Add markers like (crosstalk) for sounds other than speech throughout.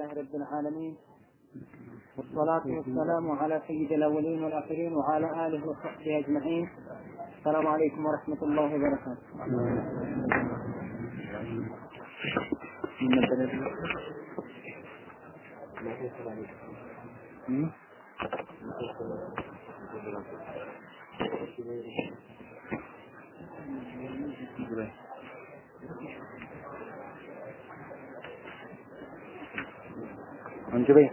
لله رب العالمين. والصلاة والسلام على سيد الأولين والآخرين وعلى آله وصحبه أجمعين. السلام عليكم ورحمة الله وبركاته. من البلد عن جبير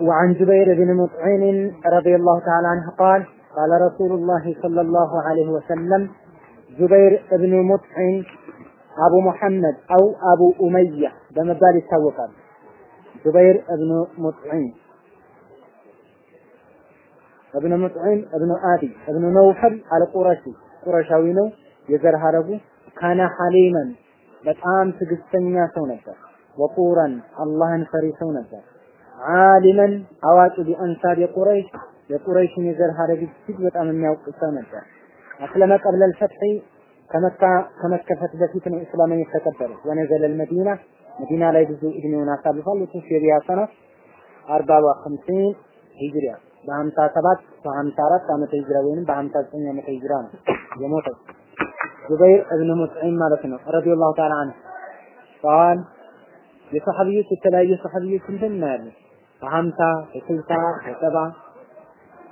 وعن جبير بن مطعم رضي الله تعالى عنه قال قال رسول الله صلى الله عليه وسلم جبير بن مطعم أبو محمد أو أبو أمية بمبال يتوقع جبير بن مطعم ابن مطعم ابن آدي ابن نوفل القرشي ቁረሻዊ ነው የዘር ሀረጉ ካነ ሐሊመን በጣም ትዕግስተኛ ሰው ነበር። ወቁረን አላህን ፈሪ ሰው ነበር። ዓሊመን አዋቂ ቢአንሳብ የቁረይሽ የቁረይሽን የዘር ሀረግ እጅግ በጣም የሚያውቅ ሰው ነበር። አስለመ ቀብለል ፈትሒ ከመካ ከመከፈት በፊት ነው እስላምን የተቀበለው። ወነዘለ መዲና መዲና ላይ ብዙ እድሜውን አሳልፏል። የቱሽሪያ ሰና አርባ ወኸምሲን ሂጅሪያ በሀምሳ ሰባት በሀምሳ አራት ዓመተ ሂጅራ ወይንም በሀምሳ ዘጠኝ ዓመተ ሂጅራ ነው የሞተው ዙበይር እብን ሙጥዒም ማለት ነው። ረዲየላሁ ተዓላ አንሁ ቃል የሰሐቢዎች የተለያዩ ሰሐቢዎች እንትን እናያለን በሀምሳ በስልሳ በሰባ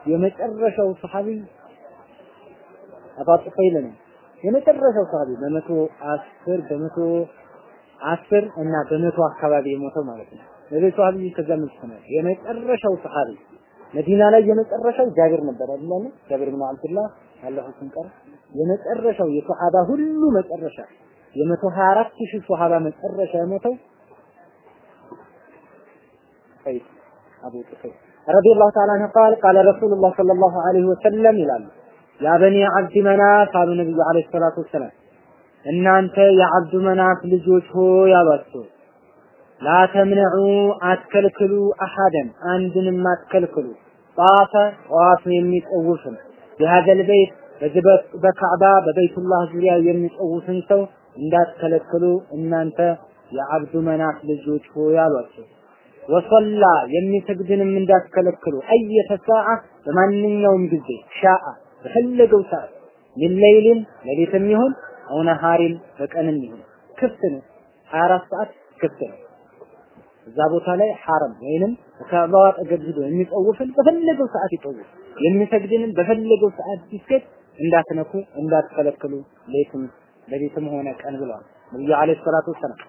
የመጨረሻው ሰሐቢ አባ ጡፈይል ነው። የመጨረሻው ሰሐቢ በመቶ አስር በመቶ አስር እና በመቶ አካባቢ የሞተው ማለት ነው። ሌሎች ሰሐቢዎች ከዛ መልስ ነው የመጨረሻው ሰሐቢ መዲና ላይ የመጨረሻው ጃብር ነበር አይደል? ጃብር ብን አብዱላህ አላሁ ስንቀር የመጨረሻው የሶሐባ ሁሉ መጨረሻ የመቶ ሀያ አራት መጨረሻ የሞተው ሰይድ አቡ ጡፈይል ረዲየላሁ ተዓላ ዐንሁ ቃል ቃለ ረሱሉላህ ሰለላሁ ዐለይሂ ወሰለም ይላሉ ያ በኒ አብድ መናፍ አሉ ነብዩ ዐለይሂ ሰላቱ ወሰላም። እናንተ የአብዱ መናፍ ልጆች ሆይ አሏቸው ላ ተምነዑ አትከልክሉ አሐደን አንድንም አትከልክሉ ጣፈ ጠዋፍ የሚጠውፍን በሀዘል ቤት በዚህ በካዕባ በበይቱላህ ዙሪያ የሚጠውፍን ሰው እንዳትከለክሉ እናንተ የአብዱ መናፍ ልጆች ሆይ አሏቸው። ወሰላ የሚሰግድንም እንዳትከለክሉ አየተ ሰዓ በማንኛውም ጊዜ ሻአ በፈለገው ሰዓት ሚለይልን ሌሊትም ይሁን አው ነሃሪን በቀንም ይሁን ክፍት ነው 24 ሰዓት ክፍት ነው። እዛ ቦታ ላይ ሐረም ወይንም ከአላህ አጠገብ ሄዶ የሚጠውፍን በፈለገው ሰዓት ይጠውፍ፣ የሚሰግድንም በፈለገው ሰዓት ሲሰግድ እንዳትነኩ እንዳትከለክሉ ሌትም ለቤትም ሆነ ቀን ብለዋል ነብዩ አለይሂ ሰላቱ ወሰላም።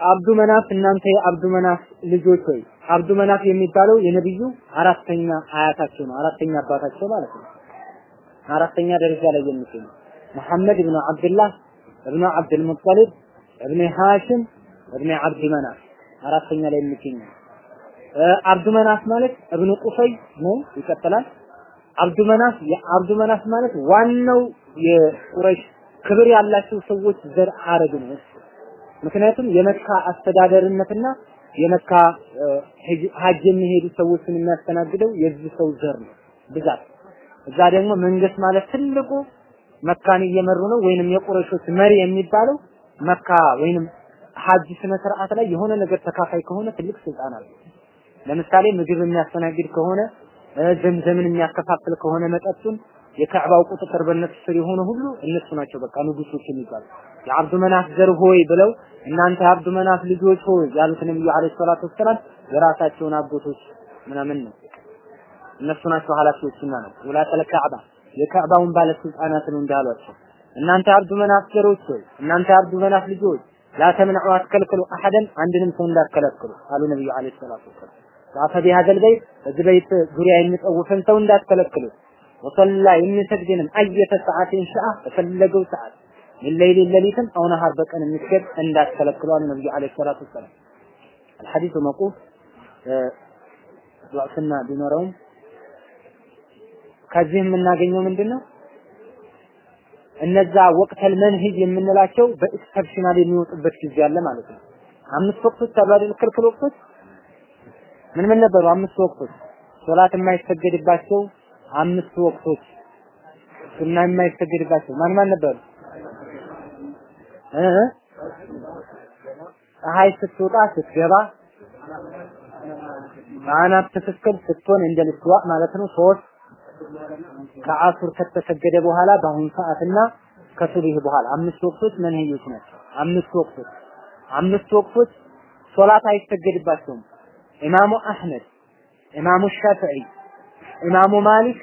አብዱ መናፍ እናንተ የአብዱ መናፍ ልጆች ሆይ አብዱ መናፍ የሚባለው የነብዩ አራተኛ አያታቸው ነው፣ አራተኛ አባታቸው ማለት ነው። አራተኛ ደረጃ ላይ የሚገኝ መሐመድ ኢብኑ አብዱላህ ኢብኑ አብዱል ሙጠሊብ ኢብኑ ሃሽም ኢብኑ አብድ መናፍ አራተኛ ላይ የሚገኝ አብዱ መናፍ ማለት እብኑ ቁፈይ ነው። ይቀጥላል። አብዱ መናፍ የአብዱ ማለት ዋናው የቁረይሽ ክብር ያላቸው ሰዎች ዘር ሐረግ ነው። ምክንያቱም የመካ አስተዳደርነትና የመካ ሀጅ የሚሄዱ ሰዎችን የሚያስተናግደው የዚህ ሰው ዘር ነው ብዛት። እዛ ደግሞ መንግስት ማለት ትልቁ መካን እየመሩ ነው ወይንም የቁረሾች መሪ የሚባለው መካ ወይንም ሀጅ ስነ ስርዓት ላይ የሆነ ነገር ተካፋይ ከሆነ ትልቅ ስልጣን አለ። ለምሳሌ ምግብ የሚያስተናግድ ከሆነ ዘምዘምን የሚያከፋፍል ከሆነ መጠጡን የካዕባው ቁጥጥር በእነሱ ስር የሆነ ሁሉ እነሱ ናቸው በቃ ንጉሶች የሚባሉ የአብዱ መናፍ ዘር ሆይ ብለው እናንተ የአብዱ መናፍ ልጆች ሆይ ያሉት ነብዩ አለይሂ ሰላቱ ወሰላም የራሳቸውን አጎቶች ምናምን ነው። እነሱ ናቸው ኃላፊዎችና ነው። ወላተል ካዕባ የካዕባውን ባለስልጣናት ነው እንዳሏቸው። እናንተ የአብዱ መናፍ ዘሮች ሆይ እናንተ የአብዱ መናፍ ልጆች ላ አትከልክሉ አሐደን አንድንም ሰው እንዳትከለክሉ አሉ ነብዩ አለይሂ ሰላቱ ወሰላም ጣፈ ቢሃዘል በይት በዚህ በይት ዙሪያ የሚጠውፍን ሰው እንዳትከለክሉት። ወሰላ የሚሰግድንም አየተ ሰዓትን ሻአ በፈለገው ሰዓት ሚለይል ሌሊትም አው ነሃር በቀን የሚሰግድ እንዳትከለክሉ አሉ ነብዩ አለይሂ ሰላቱ ወሰላም። አልሐዲሱ መቁፍ ضعفና ቢኖረውም ከዚህ የምናገኘው ምንድነው? እነዛ ወቅተል መንሂጅ የምንላቸው በኤክሰፕሽናል የሚወጡበት ጊዜ አለ ማለት ነው። አምስት ወቅቶች አሉ አይደል? ክልክል ወቅቶች ምን ምን ነበሩ? አምስት ወቅቶች ሶላት የማይሰገድባቸው አምስት ወቅቶች ሱና የማይሰገድባቸው ማን ማን ነበሩ? እ ፀሐይ ስትወጣ ስትገባ በአናት ትክክል ስትሆን እንደ ልትዋ ማለት ነው። ሶስት ከአሱር ከተሰገደ በኋላ በአሁኑ ሰዓትና ከሱብህ በኋላ አምስት ወቅቶች መንህዮች ናቸው። አምስት ወቅቶች አምስት ወቅቶች ሶላት አይሰገድባቸውም። ኢማሙ አህመድ፣ ኢማሙ ሻፊዒ፣ ኢማሙ ማሊክ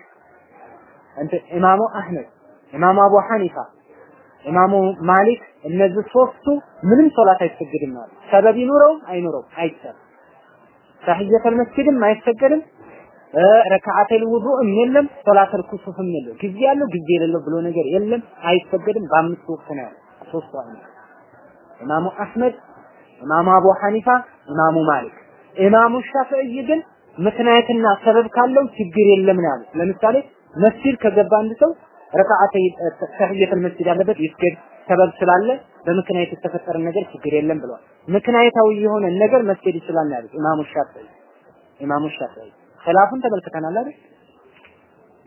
እንተ ኢማሙ አህመድ፣ ኢማሙ አቡ ሐኒፋ፣ ኢማሙ ማሊክ እነዚህ ሶስቱ ምንም ሶላት አይሰገድም ማለት ሰበብ ይኑረው አይኑረው አይቻልም። تحية المسجد ም አይሰገድም። ركعة الوضوء ም የለም፣ صلاة الكسوف ም የለም። ጊዜ ያለው ጊዜ የሌለው ብሎ ነገር የለም፣ አይሰገድም። በአምስት ወቅት ነው ያለው። ሶስቱ አይነት ኢማሙ አህመድ፣ ኢማሙ አቡ ሐኒፋ፣ ኢማሙ ማሊክ። ኢማሙ ሻፊዒ ግን ምክንያትና ሰበብ ካለው ችግር የለም ነው ያሉት። ለምሳሌ መስጊድ ከገባ አንድ ሰው ረካዓተይ ተህየተል መስጊድ ያለበት ይስገድ፣ ሰበብ ስላለ በምክንያት የተፈጠረ ነገር ችግር የለም ብለዋል። ምክንያታዊ የሆነ ነገር መስገድ ይችላል ነው ያሉት ኢማሙ ሻፊዒ ኢማሙ ሻፊዒ ኺላፉን ተመልክተናል አይደል?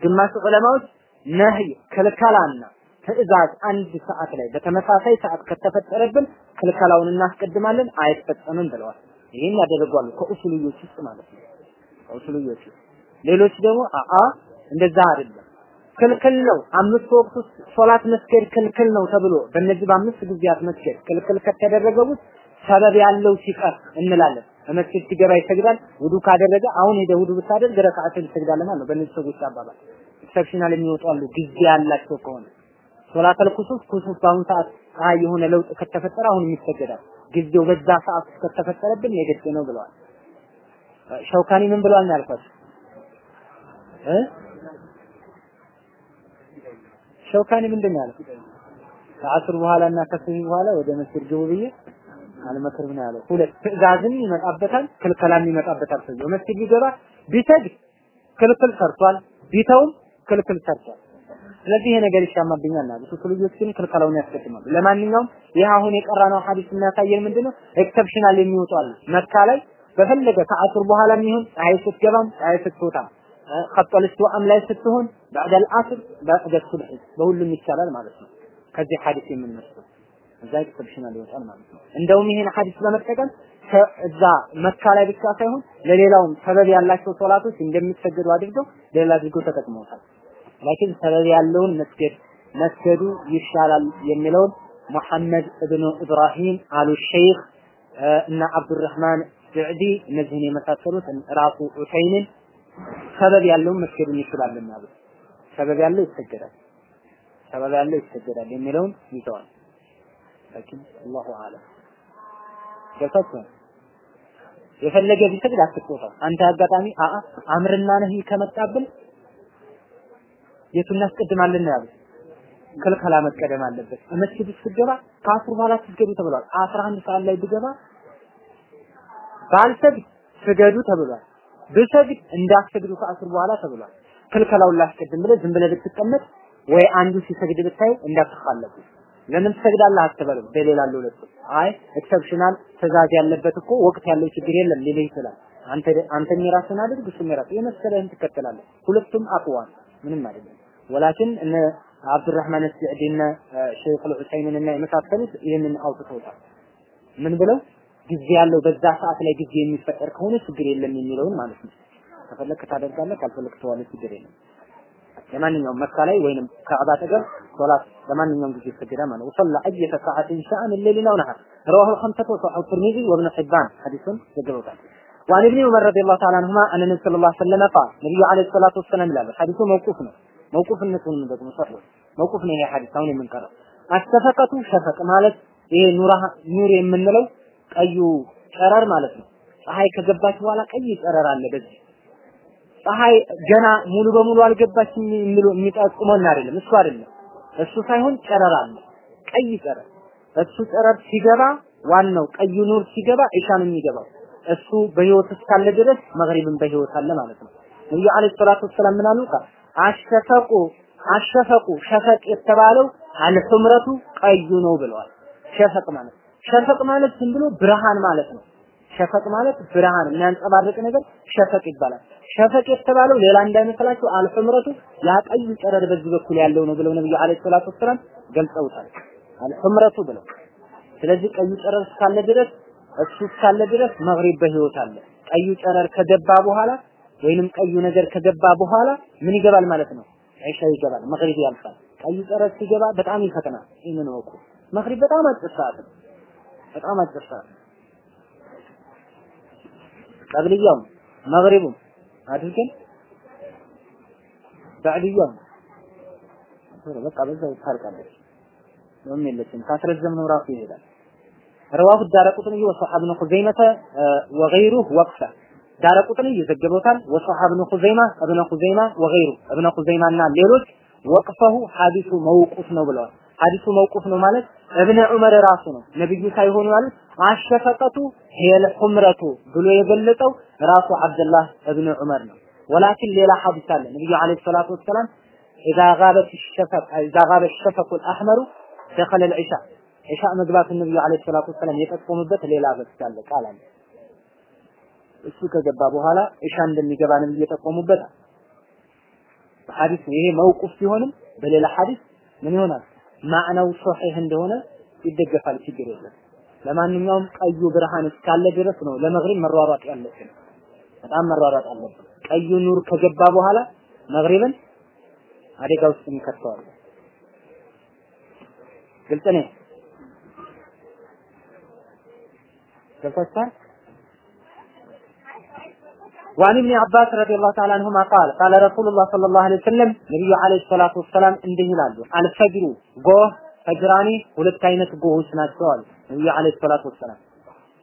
ግማሽ ዑለማዎች ነህይ ክልከላና ትዕዛዝ አንድ ሰዓት ላይ በተመሳሳይ ሰዓት ከተፈጠረብን ክልከላውን እናስቀድማለን አይፈጸምም ብለዋል። ይህን ያደረጓሉ ከኡሱልዮች ውስጥ ማለት ነው። ከኡሱልዮች ሌሎች ደግሞ አአ እንደዛ አይደለም ክልክል ነው። አምስት ወቅት ውስጥ ሶላት መስገድ ክልክል ነው ተብሎ በእነዚህ በአምስት ጊዜያት መስገድ ክልክል ከተደረገ ውስጥ ሰበብ ያለው ሲቀር እንላለን። በመስጊድ ሲገባ ይሰግዳል። ውዱ ካደረገ አሁን ሄደ ውዱ ብታደርግ ረካዓትን ትሰግዳለህ ማለት ነው። በእነዚህ ሰዎች አባባል exceptional የሚወጡ አሉ፣ ጊዜ ያላቸው ከሆነ صلاة الكسوف كسوف በአሁኑ ሰዓት የሆነ ለውጥ ከተፈጠረ አሁን ይሰገዳል። ጊዜው በዛ ሰዓት ውስጥ ከተፈጠረብን የግድ ነው ብለዋል። ሸውካኒ ምን ብለዋል ነው ያልኳቸው እ ሸውካኒ ምንድን ነው ያለው? ከአስር በኋላ እና ከስሪ በኋላ ወደ መስጊድ ግቡ ብዬ አልመክርም ነው ያለው። ሁለት ትዕዛዝም ይመጣበታል፣ ክልከላም ይመጣበታል። ሰው መስጊድ ቢገባ ቢሰግድ ክልክል ሰርቷል፣ ቢተውም ክልክል ሰርቷል። ስለዚህ ይሄ ነገር ይሻማብኛል አሉ። ኡሱሊዮች ግን ክልከላውን ያስቀድማሉ። ለማንኛውም ይህ አሁን የቀራነው ሐዲስ የሚያሳየን ምንድነው? exceptional የሚወጡ አሉ። መካ ላይ በፈለገ ከአስር በኋላ የሚሆን ፀሐይ ስትገባም ፀሐይ ስትወጣም خط الاستواء ም ላይ ስትሆን بعد العصر بعد الصبح በሁሉም ይቻላል ማለት ነው። ከዚህ ሐዲስ የምንወስደው እዛ exceptional ይወጣል ማለት ነው። እንደውም ይሄን ሐዲስ በመጠቀም እዛ መካ ላይ ብቻ ሳይሆን ለሌላውም ሰበብ ያላቸው ሶላቶች እንደሚሰገዱ አድርገው ሌላ አድርገው ተጠቅመውታል። ላኪን ሰበብ ያለውን መስገድ መስገዱ ይሻላል የሚለውን ሙሐመድ እብኑ ኢብራሂም አሉ ሸይኽ እና አብዱራህማን ስዕዲ እነዚህን የመሳሰሉት ራሱ ዑሰይንን ሰበብ ያለውን መስገድን ይችላልና አሉ። ሰበብ ያለው ይሰገዳል፣ ሰበብ ያለው ይሰገዳል የሚለውን ይዘዋል። ላኪን አላሁ አለም ገብታችኋል። የፈለገ ቢሰግድ አትቆጣው። አንተ አጋጣሚ አአ አምርና ነህይ ከመጣብን የቱን እናስቀድማለን ነው ክልከላ መቀደም አለበት። መስጊድ ስትገባ ከአስር በኋላ ትስገዱ ተብሏል። አስራ አንድ ሰዓት ላይ ብገባ ባልሰግድ ስገዱ ተብሏል። ብሰግድ እንዳትሰግዱ ከአስር በኋላ ተብሏል። ክልከላውን ላስቀድም ብለህ ዝም ብለህ ብትቀመጥ ወይ አንዱ ሲሰግድ ብታይ እንዳትኻለፉ ለምን ትሰግዳለህ አትበልም። በሌላ ለሁለቱ አይ exceptional ትእዛዝ ያለበት እኮ ወቅት ያለው ችግር የለም ሊልህ ይችላል። አንተ አንተም የራስህን አድርግ እሱም የራስህ የመሰለህን ትከተላለህ። ሁለቱም አቅዋን ምንም አይደለም። ወላኪን እነ አብዱራህማን ስዕዲና ሼክ ልዑሰይምን እና የመሳሰሉት ይህንን አውጥተውታል። ምን ብለው ጊዜ ያለው በዛ ሰዓት ላይ ጊዜ የሚፈጠር ከሆነ ችግር የለም የሚለውን ማለት ነው። ከፈለክ ታደርጋለህ፣ ካልፈለክ ተዋለህ፣ ችግር የለም። ለማንኛውም መካ ላይ ወይንም ከዕባ አጠገብ ሶላት ለማንኛውም ጊዜ ይሰገዳል ማለት ነው። ወሰላ አየተ ሰዓትን ሻአ ምን ሌሊና ወነሃር رواه الخمسة وصححه الترمذي وابن حبان حديث ዘግበውታል። وعن ابن عمر رضي الله تعالى عنهما أن النبي صلى الله عليه وسلم قال نبي عليه الصلاة والسلام لا حديثه موقوف ነው መውቁፍነቱን ደግሞ ሰው መውቁፍ ነው ይሄ ሐዲስ የምንቀረው አስተፈቀቱ ሸፈቅ ማለት ይሄ ኑራ ኑር የምንለው ቀዩ ጨረር ማለት ነው። ፀሐይ ከገባች በኋላ ቀይ ጨረር አለ በዚህ ፀሐይ ገና ሙሉ በሙሉ አልገባችም የሚሉ የሚጠቁመን አይደለም። እሱ አይደለም እሱ ሳይሆን ጨረር አለ፣ ቀይ ጨረር። እሱ ጨረር ሲገባ ዋናው ቀዩ ኑር ሲገባ ኢሻ ነው የሚገባው። እሱ በህይወት እስካለ ድረስ መግሪብን በህይወት አለ ማለት ነው። ነብዩ አለይሂ ሰላቱ ወሰላም ምን አሉ? አሸፈቁ አሸፈቁ ሸፈቅ የተባለው አልሑምረቱ ቀዩ ነው ብለዋል። ሸፈቅ ማለት ሸፈቅ ማለት ዝም ብሎ ብርሃን ማለት ነው። ሸፈቅ ማለት ብርሃን የሚያንጸባርቅ ነገር ሸፈቅ ይባላል። ሸፈቅ የተባለው ሌላ እንዳይመስላችሁ አልሑምረቱ ያ ቀይ ጨረር በዚህ በኩል ያለው ነው ብለው ነብዩ አለይሂ ሰላቱ ወሰላም ገልጸውታል። አልሑምረቱ ብለው ስለዚህ ቀዩ ጨረር እስካለ ድረስ እሱ እስካለ ድረስ መግሪብ በህይወት አለ። ቀዩ ጨረር ከገባ በኋላ ወይንም ቀዩ ነገር ከገባ በኋላ ምን ይገባል ማለት ነው? ዒሻ ይገባል፣ መግሪብ ያልፋል። ቀዩ ጨረር ሲገባ በጣም ይፈጥናል። ይህንን ወቁ። መግሪብ በጣም አጭር ሰዓት ነው። በጣም አጭር ሰዓት ነው። ቀብልያው መግሪቡን አድርገን ባዕድያው በቃ በዛው ታርቃለች። ምንም የለችም። ካስረዘምነው ራሱ ይሄዳል። رواه الدارقطني وصحح ابن خزيمة وغيره وقفة دار قطني يزجلوتان وصحى ابن خزيمة ابن خزيمة وغيره ابن خزيمة نا ليلوش وقفه حديث موقف نبلا حديث موقف نمالك ابن عمر راسنا نبي جيسي هون مالك عشفتته هي الحمرة بلو يزلتو راس عبد الله ابن عمرنا ولكن ليلة حديث الله نبي عليه الصلاة والسلام إذا غابت الشفق إذا غاب الشفق الأحمر دخل العشاء عشاء مدبات النبي عليه الصلاة والسلام يتقوم بذلك ليلة حديث الله እሱ ከገባ በኋላ ኢሻ እንደሚገባ ነብዩ የጠቆሙበት ሐዲስ ይሄ መውቁፍ ሲሆንም በሌላ ሐዲስ ምን ይሆናል? ማዕናው ሶሒህ እንደሆነ ይደገፋል፣ ችግር የለም። ለማንኛውም ቀዩ ብርሃን እስካለ ድረስ ነው ለመግሪብ መሯሯጥ ያለብን። በጣም መሯሯጥ አለብን። ቀዩ ኑር ከገባ በኋላ መግሪብን አደጋ ውስጥ እንከተዋለን። ግልጽ ነው። ገብቷችኋል? وعن ابن عباس رضي الله تعالى عنهما قال قال رسول الله صلى الله عليه وسلم ነብዩ አለይሂ ሰላቱ ወሰላም እንዲህ ይላሉ አልፈጅሩ ጎህ ፈጅራኒ ሁለት አይነት ጎሆች ናቸው አሉ ነብዩ አለይሂ ሰላቱ ወሰላም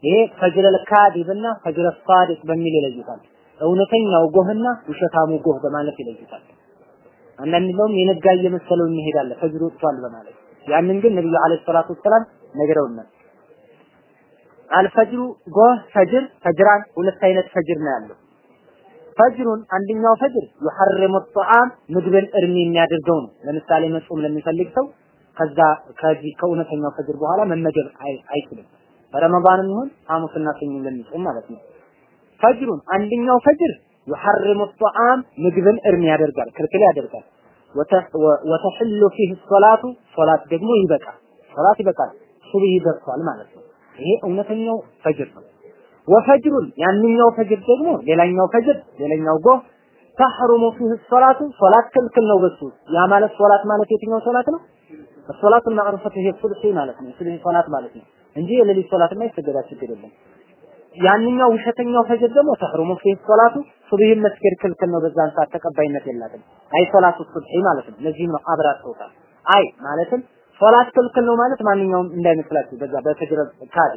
ይሄ ፈጅር አልካዲብ እና ፈጅር ሳዲቅ በሚል ይለዩታል እውነተኛው ጎህና ውሸታሙ ጎህ በማለት ይለዩታል አንዳንድ እንደውም የነጋ እየመሰለው እንሄዳለ ፈጅር ወጥቷል በማለት ያንን ግን ነብዩ አለይሂ ሰላቱ ወሰላም ነግረውናል አልፈጅሩ ጎህ ፈጅር ፈጅራን ሁለት አይነት ፈጅር ነው ያለው ፈጅሩን አንደኛው ፈጅር ይሐርሙ ጣዓም ምግብን እርም የሚያደርገው ነው። ለምሳሌ መጾም ለሚፈልግ ሰው ከዛ ከዚህ ከእውነተኛው ፈጅር በኋላ መመገብ አይችልም። በረመዳንም ይሁን ሐሙስና ሰኞ ለሚጾም ማለት ነው። ፈጅሩን አንደኛው ፈጅር ይሐርሙ ጣዓም ምግብን እርም ያደርጋል ክልክል ያደርጋል። وتحل فيه الصلاة ሶላት ደግሞ ይበቃል። ሶላት ይበቃል ሱብህ ይደርሷል ማለት ነው። ይሄ እውነተኛው ፈጅር ነው። وفجر ያንኛው ፈጅር ደግሞ ሌላኛው ፈጅር ሌላኛው ጎህ تحرم فيه الصلاة ሶላት ክልክል ነው በሱ ያ ማለት ሶላት ማለት የትኛው ሶላት ነው? الصلاة المعروفة ይሄ ሱብሒ ማለት ነው። ሱብሒ ሶላት ማለት ነው እንጂ የሌሊት ሶላትማ ይሰገዳል ችግር የለም። ያንኛው ውሸተኛው ፈጅር ደግሞ تحرم فيه الصلاة ሱብሂን መስገድ ክልክል ነው። በዛን ሰዓት ተቀባይነት የላትም። أي صلاة الصبح ማለት ነው። ለዚህም ነው አብራርተውታል። አይ ማለትም ሶላት ክልክል ነው ማለት ማንኛውም እንዳይመስላችሁ በዛ በፈጅር ካዲ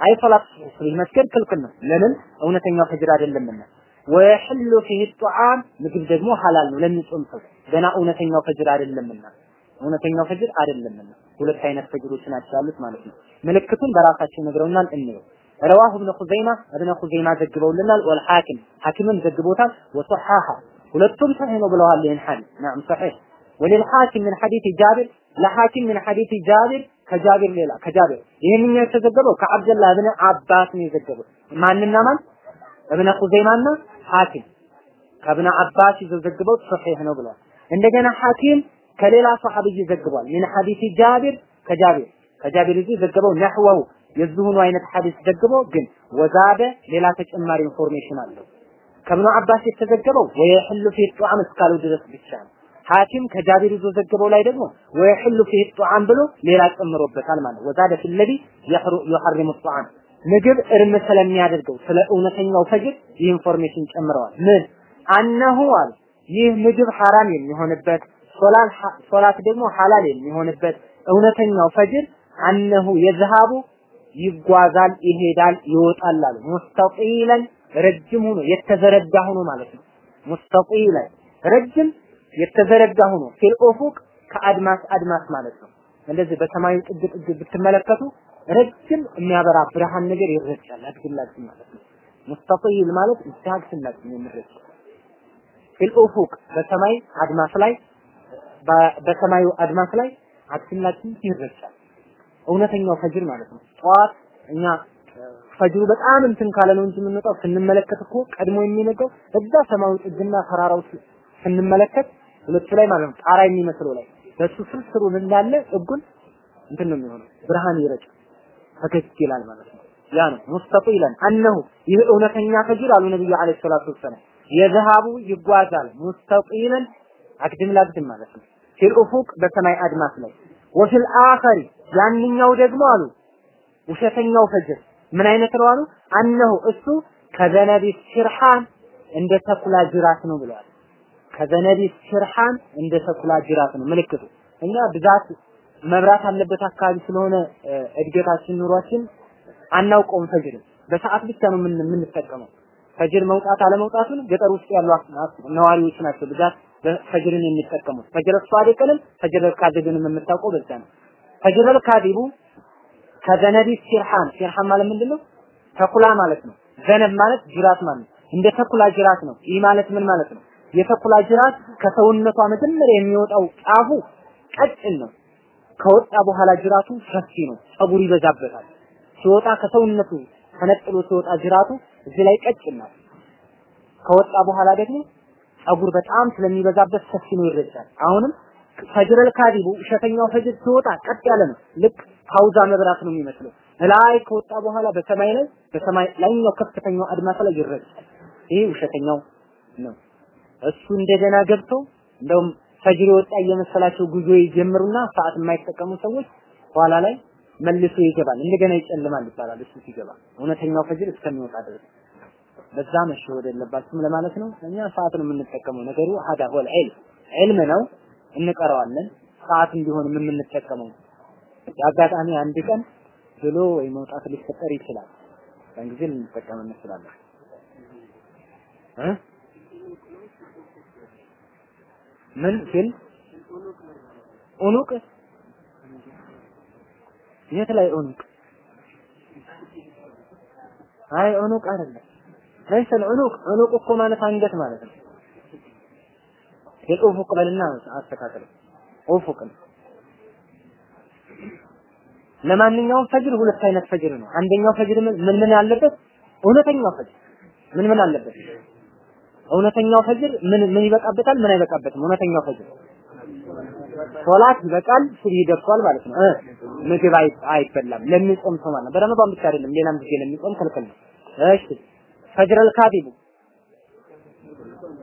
አይ ሶላት ሱብሂ መስገድ ክልክል ነው። ለምን? እውነተኛው ፈጅር አይደለምና። ወየሕሉ ፊህ ጧዓም ምግብ ደግሞ ሐላል ነው ለሚጾም ሰው ገና እውነተኛው ፈጅር አይደለምና እውነተኛው ፈጅር አይደለምና ሁለት አይነት ፈጅሮች ናቸው ያሉት ማለት ነው። ምልክቱን በራሳቸው ነግረውናል እንየው። رواه ابن خزيمة ابن خزيمة ذكروا لنا والحاكم حاكم ذكبوتا وصححها ሁለቱም ሰሂህ ነው ብለዋል ይህን ሐዲስ። ነዓም ሰሂህ ወለልሐኪም ምን ሐዲስ ጃቢር ለሐኪም ምን ሐዲስ ጃቢር ከጃቢር ሌላ ከጃቢር። ይህንኛው የተዘገበው ከአብደላህ እብነ አባስ ነው የዘገበው። ማንና ማን? እብነ ኹዘይማና ሐኪም። ከእብነ አባስ የዘገበው ሶሒህ ነው ብለዋል። እንደገና ሐኪም ከሌላ ሰሐቢይ ዘግቧል። ምን ሐዲስ ጃቢር ከጃቢር። ከጃቢር ይዞ ዘገበው نحوه የዚሁኑ አይነት ሐዲስ ዘግቦ ግን وزاد ሌላ ተጨማሪ information አለው። ከእብነ አባስ የተዘገበው ويحل فيه الطعام እስካሉ ድረስ ብቻ ነው ሐኪም ከጃቢር ይዞ ዘገበው ላይ ደግሞ ويحل فيه الطعام ብሎ ሌላ ጨምሮበታል ማለት وزاد في الذي يحرم الطعام ምግብ እርም ስለሚያደርገው ስለ እውነተኛው ፈጅር information ጨምረዋል። ምን? أنه አለ ይህ ምግብ ሐራም የሚሆንበት ሶላት ደግሞ ሐላል የሚሆንበት እውነተኛው ፈጅር አነሁ የዝሃቡ ይጓዛል ይሄዳል ይወጣል አሉ። ሙስተቂለን ረጅም ሆኖ የተዘረጋ ሆኖ ማለት ነው። ሙስተቂለን ረጅም የተዘረጋ ሆኖ ፊል ኡፉቅ ከአድማስ አድማስ ማለት ነው። እንደዚህ በሰማዩ ጥግ ጥግ ብትመለከቱ ረጅም የሚያበራ ብርሃን ነገር ይረጫል አድግላችን ማለት ነው። ሙስተቂል ማለት እጃግስላችን የሚረጭ ፊል ኡፉቅ በሰማይ አድማስ ላይ በሰማዩ አድማስ ላይ አድግላችን ይረጫል። እውነተኛው ፈጅር ማለት ነው። ጠዋት እኛ ፈጅሩ በጣም እንትን ካለ ነው እንጂ የምንወጣው ስንመለከት እኮ ቀድሞ የሚነገው እዛ ሰማዩ ጥግና ተራራው ስንመለከት ሁለቱ ላይ ማለት ነው። ጣራ የሚመስለው ላይ በሱ ስር ስሩን እንዳለ ጥጉን እንትን ነው የሚሆነው። ብርሃን ይረጫል። ፈገግ ይላል ማለት ነው። ያ ነው። ሙስተጢለን አነሁ ይህ እውነተኛ ፈጅር አሉ ነብዩ አለይሂ ሰላቱ ወሰላም። የዘሃቡ ይጓዛል። ሙስተጢለን አግድም ላግድም ማለት ነው። ፊል ኡፉቅ በሰማይ አድማስ ላይ ወፊል አኸሪ ያንኛው ደግሞ አሉ ውሸተኛው ፈጅር ምን አይነት ነው አሉ? አነሁ እሱ ከዘነቢ ሲርሃን እንደ ተኩላ ጅራት ነው ብለዋል። ከዘነቢ ሲርሃን እንደ ተኩላ ጅራት ነው ምልክቱ። እኛ ብዛት መብራት አለበት አካባቢ ስለሆነ እድገታችን ኑሯችን አናውቀውም። ፈጅር በሰዓት ብቻ ነው የምንጠቀመው። ፈጅር መውጣት አለመውጣቱን ገጠር ውስጥ ያሉ ነዋሪዎች ናቸው ብዛት ፈጅርን የሚጠቀሙት። ፈጅር ሷዲቅንም ፈጅር ካዚብንም የምታውቀው በዛ ነው። ፈጅር ካዚቡ ከዘነቢ ሲርሃን ሲርሃን ማለት ምንድነው? ተኩላ ማለት ነው። ዘነብ ማለት ጅራት ማለት ነው። እንደ ተኩላ ጅራት ነው። ይህ ማለት ምን ማለት ነው? የተኩላ ጅራት ከሰውነቷ መጀመሪያ የሚወጣው ጫፉ ቀጭን ነው። ከወጣ በኋላ ጅራቱ ሰፊ ነው። ጸጉር ይበዛበታል። ሲወጣ ከሰውነቱ ተነጥሎ ሲወጣ ጅራቱ እዚህ ላይ ቀጭን ናት። ከወጣ በኋላ ደግሞ ጸጉር በጣም ስለሚበዛበት ሰፊ ነው ይረጫል። አሁንም ፈጅረል ካዲቡ እሸተኛው ፈጅር ሲወጣ ቀጥ ያለ ነው። ልክ ፓውዛ መብራት ነው የሚመስለው። ላይ ከወጣ በኋላ በሰማይ ላይ በሰማይ ላይኛው ከፍተኛው አድማስ ላይ ይረጫል። ይሄ ውሸተኛው ነው። እሱ እንደገና ገብቶ እንደውም ፈጅር የወጣ እየመሰላቸው ጉዞ ይጀምሩና ሰዓት የማይጠቀሙ ሰዎች ኋላ ላይ መልሶ ይገባል። እንደገና ይጨልማል ይባላል። እሱ ሲገባ እውነተኛው ፈጅር እስከሚወጣ ድረስ በዛ መሸወድ የለባችሁም ለማለት ነው። እኛ ሰዓት ነው የምንጠቀመው። ነገሩ ሀዳ ሆል ዒልም ዒልም ነው እንቀረዋለን። ሰዓት እንዲሆን የምንጠቀመው የአጋጣሚ አንድ ቀን ብሎ ወይ መውጣት ሊፈጠር ይችላል። ያን ጊዜ ልንጠቀም እንችላለን እ ምን ሲል ኡኑቅ የት ላይ ኡኑቅ? አይ ኡኑቅ አይደለም። ليس العنق عنق እኮ ማለት አንገት ማለት ነው። የኡፉቅ በልና አስተካክል ኡፉቅ ነው። ለማንኛውም ፈጅር ሁለት አይነት ፈጅር ነው። አንደኛው ፈጅር ምን ምን ያለበት እውነተኛው ፈጅር ምን ምን አለበት? እውነተኛው ፈጅር ምን ምን ይበቃበታል? ምን አይበቃበትም? እውነተኛው ፈጅር ሶላት ይበቃል፣ ሱብሂ ደርሷል ማለት ነው። ምግብ አይበላም ለሚጾም ሰው ማለት ነው። በረመዳን ብቻ አይደለም፣ ሌላም ጊዜ ለሚጾም ክልክል ነው። እሺ ፈጅረል ካዲቡ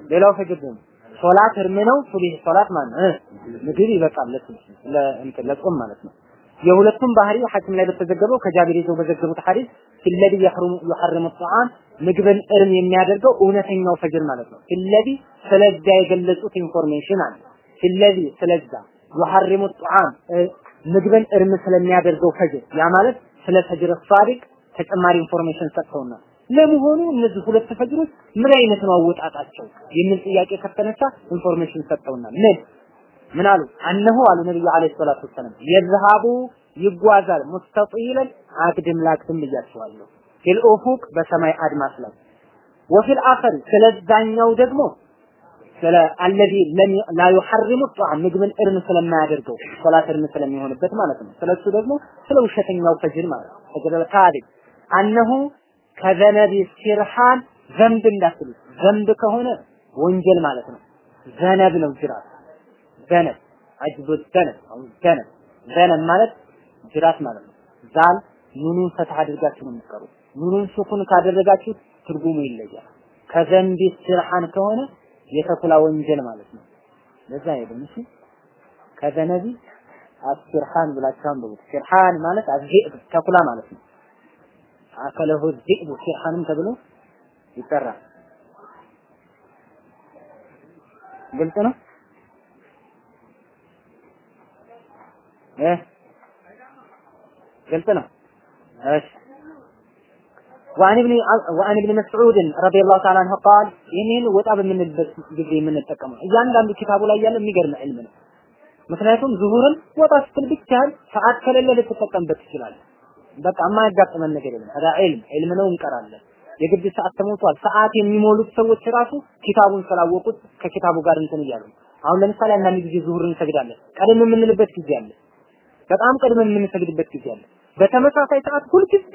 ሌላው ፈጅር ደግሞ ሶላት እርም ነው። ሱብሂ ሶላት ማለት ነው። ምግብ ይበቃል ለእንትን ለጾም ማለት ነው። የሁለቱም ባህሪ ሐኪም ላይ በተዘገበው ከጃቢር ይዘው በዘገቡት ሐዲስ في الذي يحرم يحرم الطعام ምግብን እርም የሚያደርገው እውነተኛው ፈጅር ማለት ነው። في الذي ስለዛ የገለጹት information አለ። في الذي ስለዛ يحرم الطعام ምግብን እርም ስለሚያደርገው ፈጅር ያ ማለት ስለ فجر صادق ተጨማሪ information ሰጥተውናል። ለመሆኑ እነዚህ ሁለት ፈጅሮች ምን አይነት ነው አወጣጣቸው የሚል ጥያቄ ከተነሳ information ሰጥተውናል። ምን ምን አሉ? أنه አሉ ነብዩ عليه الصلاة والسلام يذهب ይጓዛል مستطيلا አግድም ላግድም ብያቸዋለሁ። في الأفق በሰማይ አድማስ ላይ وفي الآخر ስለዛኛው ደግሞ ስለ الذي لا يحرم الطعام ምግብን እርም ስለማያደርገው ሶላት እርም ስለሚሆንበት ማለት ነው። ስለሱ ደግሞ ስለ ውሸተኛው ፈጅር ማለት ነው። فجر كاذب أنه ከዘነቢ ሲርሃን ዘንብ እንዳትሉ ዘንብ ከሆነ ወንጀል ማለት ነው። ዘነብ ነው ጅራት ዘነብ አጅቡ ዘነብ አሁን ዘነብ ማለት ጅራት ማለት ነው። ዛል ኑኑን ፈትህ አድርጋችሁ ነው የምትቀሩ። ኑኑን ሱኩን ካደረጋችሁ ትርጉሙ ይለያል። ከዘንቢ ሲርሃን ከሆነ የተኩላ ወንጀል ማለት ነው። ለዛ አይደለም እሺ። ከዘነቢ አስርሃን ብላችሁ አንብቡት። ሲርሃን ማለት አዝኢብ ተኩላ ማለት ነው። አከለሁ ዚእቡ ሲርሃንም ተብሎ ይጠራል። ግልጽ ነው ግልጽ ነው። እሺ وعن ابن وعن ابن مسعود رضي الله تعالى عنه قال ይህንን ወጣ በምንልበት ጊዜ የምንጠቀመው እያንዳንዱ ኪታቡ ላይ ያለ የሚገርም ዕልም ነው። ምክንያቱም ዙሁርን ወጣ ስትል ብቻህን ሰዓት ከሌለ ልትጠቀምበት ትችላለህ። በቃ የማያጋጥመን ነገር የለም። ዳ ዒልም ዒልም ነው እንቀራለን። የግድ ሰዓት ተሞልቷል። ሰዓት የሚሞሉት ሰዎች ራሱ ኪታቡን ስላወቁት ከኪታቡ ጋር እንትን እያሉ አሁን ለምሳሌ አንዳንድ ጊዜ ዙሁርን እንሰግዳለን። ቀደም የምንልበት ጊዜ አለ። በጣም ቀድመን የምንሰግድበት ጊዜ አለ። በተመሳሳይ ሰዓት ሁልጊዜ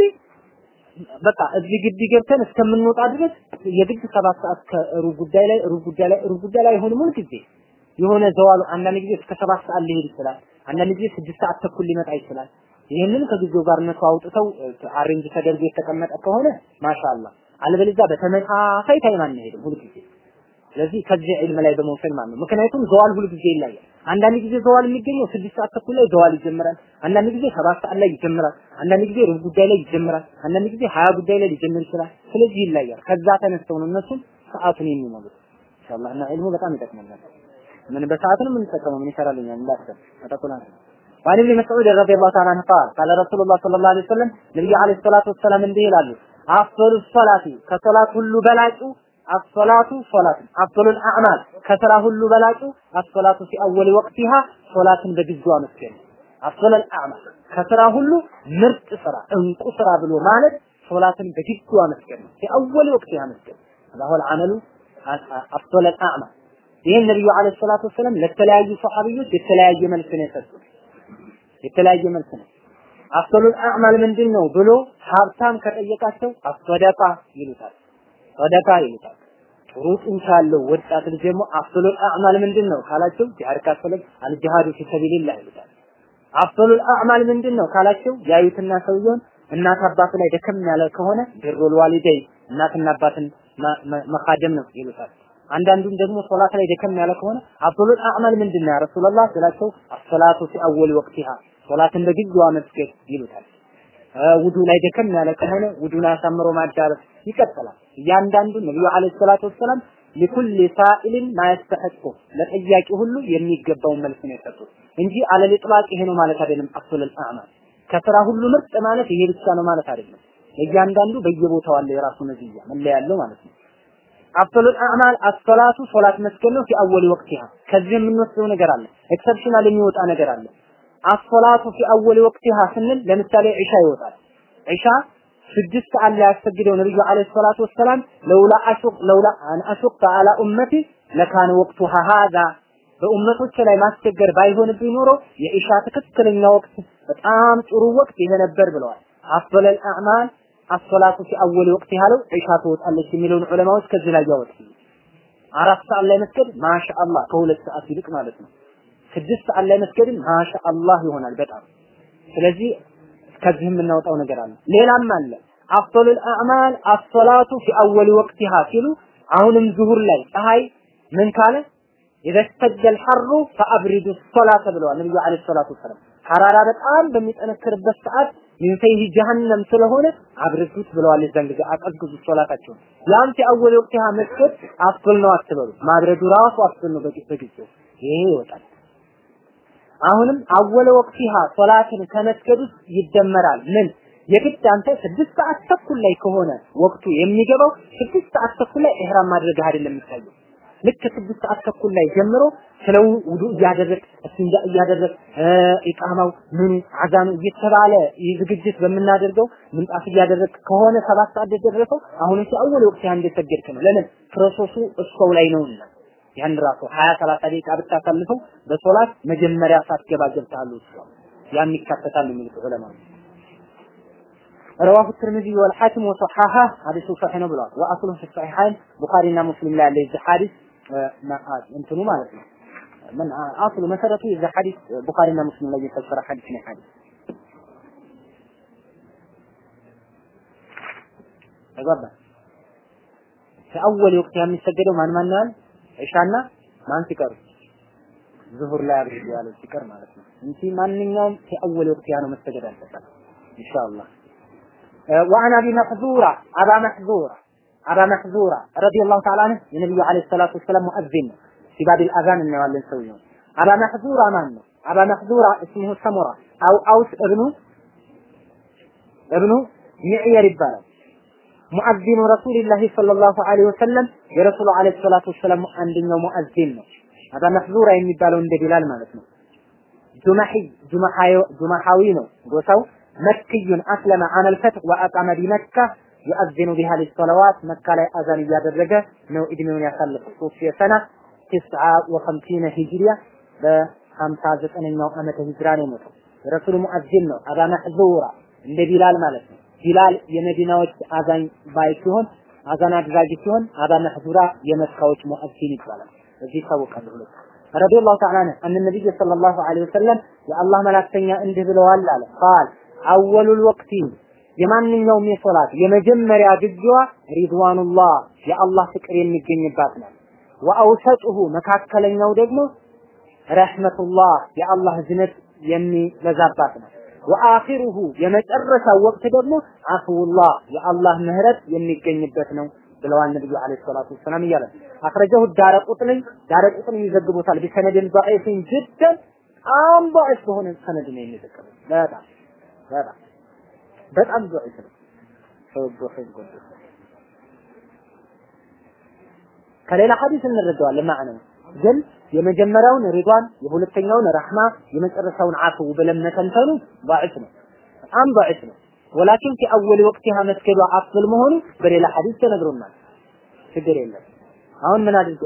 በቃ እዚህ ግቢ ገብተን እስከምንወጣ ድረስ የግድ ሰባት ሰዓት ከሩብ ጉዳይ ላይ ሩብ ጉዳይ ላይ ሩብ ጉዳይ ላይ አይሆንም ሁልጊዜ የሆነ ዘዋሉ አንዳንድ ጊዜ እስከ ሰባት ሰዓት ሊሄድ ይችላል። አንዳንድ ጊዜ ስድስት ሰዓት ተኩል ሊመጣ ይችላል። ይህንን ከጊዜው ጋር እነሱ አውጥተው arrange ተደርጎ የተቀመጠ ከሆነ ما شاء الله፣ አለበለዚያ በተመሳሳይ time አንሄድም ሁልጊዜ። ስለዚህ ከዚህ ዒልም ላይ በመውሰድ ማለት ነው። ምክንያቱም ዘዋል ሁሉ ጊዜ ይለያል። አንዳንድ ጊዜ ዘዋል የሚገኘው ስድስት ሰዓት ተኩል ላይ ዘዋል ይጀምራል። አንዳንድ ጊዜ ሰባት ሰዓት ላይ ይጀምራል። አንዳንድ ጊዜ ሩብ ጉዳይ ላይ ይጀምራል። አንዳንድ ጊዜ ሀያ ጉዳይ ላይ ሊጀምር ይችላል። ስለዚህ ይለያል። ከዛ ተነስተው ነው እነሱም ሰዓቱን የሚሞሉት ኢንሻአላህ እና ዒልሙ በጣም ይጠቅመናል። ምን በሰዓቱ ነው የምንጠቀመው? ምን ይሰራልኛል? እንዳሰብ ተጠቁላ وعن ابن مسعود رضي الله تعالى عنه قال قال رسول الله صلى الله عليه وسلم نبي عليه እንዲህ ይላሉ አፍሩ ሶላቲ ከሶላት ሁሉ በላጩ አሶላቱ ሶላት አፍሉል አዕማል ከስራ ሁሉ በላጩ አሶላቱ ፊ አወል ወቅቲሃ ሶላትን በጊዜዋ መስገድ አፍሉል አዕማል ከስራ ሁሉ ምርጥ ስራ እንቁ ስራ ብሎ ማለት ሶላትን በጊዜዋ መስገድ ነው። የአወል ወቅት አላሁል አመሉ أفضل الأعمال ይህን ነቢዩ عليه الصلاة والسلام ለተለያዩ ሰሐቢዎች የተለያየ መልስ ነው የሰጡት። የተለያየ መልስ ነው። أفضل الأعمال ምንድን ነው ብሎ ሀብታም ከጠየቃቸው الصدقة ይሉታል። ሰደቃ ይሉታል። ጥሩ ጡንቻ ያለው ወጣት ልጅ ደግሞ أفضل الأعمال ምንድን ነው ካላቸው ጂሃድ ካፈለግ الجهاد في سبيل الله ይሉታል። أفضل الأعمال ምንድን ነው ካላቸው ያዩትና ሰውየውን እናት አባቱ ላይ ደከም ያለ ከሆነ بر الوالدين እናትና አባትን መካደም ነው ይሉታል። አንዳንዱም ደግሞ ሶላት ላይ ደከም ያለ ከሆነ أفضل الأعمال ምንድን ነው يا رسول الله ስላቸው الصلاة في أول وقتها ሶላትን በጊዜዋ መስገድ ይሉታል። ውዱ ላይ ደከም ያለ ከሆነ ውዱን አሳምሮ ማዳረስ ይቀጥላል። እያንዳንዱ ነብዩ عليه الصلاة والسلام لكل سائل ما يستحقه ለጠያቂ ሁሉ የሚገባውን መልስ ነው የሰጡት እንጂ على الإطلاق ይሄ ነው ማለት አይደለም። أفضل الأعمال ከስራ ሁሉ ምርጥ ማለት ይሄ ብቻ ነው ማለት አይደለም። እያንዳንዱ በየቦታው አለ የራሱ مزية መለያ ማለት ነው። أفضل الأعمال الصلاة ሶላት መስገድ ነው። في أول وقتها ከዚህ የምንወስደው ነገር አለ። exceptional የሚወጣ ነገር አለ። الصلاة في أول وقتها ስንል ለምሳሌ ዒሻ ይወጣል። ዒሻ ስድስት ሰዓት ላይ ያሰግደው ነብዩ عليه الصلاة والسلام ለውላ አሹቅ ለውላ አን አሹቅ አላ ኡመቲ ለካነ ወቅቱሃ ሃዛ በኡመቶች ላይ ማስቸገር ባይሆንብኝ ኖሮ የኢሻ ትክክለኛ ወቅት በጣም ጥሩ ወቅት ይሄ ነበር ብለዋል። አፍለል አዕማል አሶላቱ ፊ አወል ወቅት ያለው ዒሻ ትወጣለች የሚለውን ዑለማዎች ከዚህ ላይ ያወጡ። አራት ሰዓት ላይ መስገድ ማሻአላህ ከሁለት ሰዓት ይልቅ ማለት ነው። ስድስት ሰዓት ላይ መስገድን ማሻአላህ ይሆናል በጣም ስለዚህ ከዚህ የምናወጣው ነገር አለ። ሌላም አለ أفضل الأعمال الصلاة في أول وقتها ሲሉ አሁንም ዙሁር ላይ ፀሐይ ምን ካለ إذا اشتد الحر فأبردوا الصلاة ብለዋል ነብዩ عليه الصلاة والسلام። حرارة በጣም በሚጠነክርበት ሰዓት من جهنم ስለሆነ አብርዱት ብለዋል። የዛን ጊዜ አቀዝቅዙ ሶላታቸውን። ያም في أول وقتها መስገድ أفضل ነው አትበሉ። ማብረዱ ራሱ أفضل ነው በጊዜው ይሄ ይወጣል። አሁንም አወለ ወቅቲሃ ሶላትን ከመስገድ ውስጥ ይደመራል። ምን የግድ አንተ ስድስት ሰዓት ተኩል ላይ ከሆነ ወቅቱ የሚገባው ስድስት ሰዓት ተኩል ላይ ኢህራም ማድረግ አይደለም የሚታየው። ልክ ስድስት ሰዓት ተኩል ላይ ጀምሮ ስለ ውዱ እያደረግ እስቲንጃ እያደረግ ኢቃማው ምኑ አዛኑ እየተባለ ዝግጅት በምናደርገው ምንጣፍ እያደረግ ከሆነ ሰባት ሰዓት የደረሰው አሁን እሱ አወል ወቅት ያን እንደሰገድክ ነው። ለምን process ኡ እሷው ላይ ነውና ያን ራሱ 20 30 ደቂቃ ብታሳልፈው በሶላት መጀመሪያ ሳትገባ ገብተሃል እሱ ያን ይካተታል የሚሉት ዑለማዎች رواه الترمذي والحاكم وصححه حديث صحيح ነው ብለዋል واصله في الصحيحين ቡኻሪና ሙስሊም ላይ ያለ የዚህ ሐዲስ እንትኑ ማለት ነው ምን አስሉ መሰረቱ የዚህ ሐዲስ ቡኻሪና ሙስሊም ላይ የተሰራ ሐዲስ ነው ሐዲስ ተገባ ከአወል ወቅት የሚሰገደው ማን ማን ነው ኢሻና ማን ሲቀሩ ዙሁር ላይ አብሪድ ያለው ሲቀር ማለት ነው እንጂ ማንኛውም ከአወል ወቅት ያ ነው መሰገድ አለበት ኢንሻአላህ وعن ابي محذوره ابا محذوره ابا محذوره رضي الله تعالى عنه النبي عليه الصلاه والسلام مؤذن في باب الاذان እናየዋለን ሰውየው ابا محذوره ማን ነው ابا محذوره اسمه سمره او اوس ابن ابن معير ይባላል ሙአዚኑ ረሱልላህ ሰለላሁ ዐለይሂ ወሰለም የረሱሉ ዐለይሂ ሰላቱ ወሰላም አንደኛው ሙአዚን ነው። አባ መሕዙራ የሚባለው እንደ ቢላል ማለት ነው። ጁማሒ ጁማሓዊ ነው ጎሳው መክዩን አስለመ አመል ፈትህ ወአቃመ ቢመካ ዩአዚኑ ቢሃ ሊሰለዋት መካ ላይ አዛን እያደረገ ነው እድሜውን ያሳለፈው ሶስት የሰና ትስዓ ወኸምሲነ ሂጅሪያ በሀምሳ ዘጠነኛው ዓመተ ሂጅራ ነው የሞተው። የረሱሉ ሙአዚን ነው። አባ መሕዙራ እንደ ቢላል ማለት ነው። ቢላል የመዲናዎች አዛኝ ባይ ሲሆን አዛን አድራጊ ሲሆን አባ መሕዙራ የመካዎች ሙአዚን ይባላል። እዚህ ይታወቃሉ ሁለት ረዲየላሁ ተዓላ ዐንሁ አን ነብይ ሰለላሁ ዐለይሂ ወሰለም የአላህ መላክተኛ እንዲህ ብለዋል አለ ቃል አወሉል ወቅቲ የማንኛውም የሶላት የመጀመሪያ ግዜዋ ሪድዋኑላህ የአላህ ፍቅር የሚገኝባት ነው። ወአውሰጡሁ መካከለኛው ደግሞ ረሕመቱላህ የአላህ እዝነት የሚበዛባት ነው። ወአኺሩሁ የመጨረሻው ወቅት ደግሞ አፍውላህ የአላህ ምህረት የሚገኝበት ነው ብለዋል ነብዩ አለይሂ ሰላቱ ወሰላም እያለ። አክረጀሁ ዳረ ቁጥኒ ይዘግቡታል። ቢሰነድን ضعيفን جدا በጣም ضعيف በሆነ ሰነድ ነው የሚዘግበው በጣም በጣም በጣም ضعيف ነው። ከሌላ ሐዲስ እንረዳዋለን ማለት ግን የመጀመሪያውን ሪዷን የሁለተኛውን ረህማ የመጨረሻውን አፍው ብለን መተንተኑ ضعيف ነው በጣም ضعيف ነው ወላኪን في اول وقتها መስገዷ አፍል መሆኑ በሌላ ሐዲስ ተነግሮናል ችግር የለም አሁን ምን አድርጎ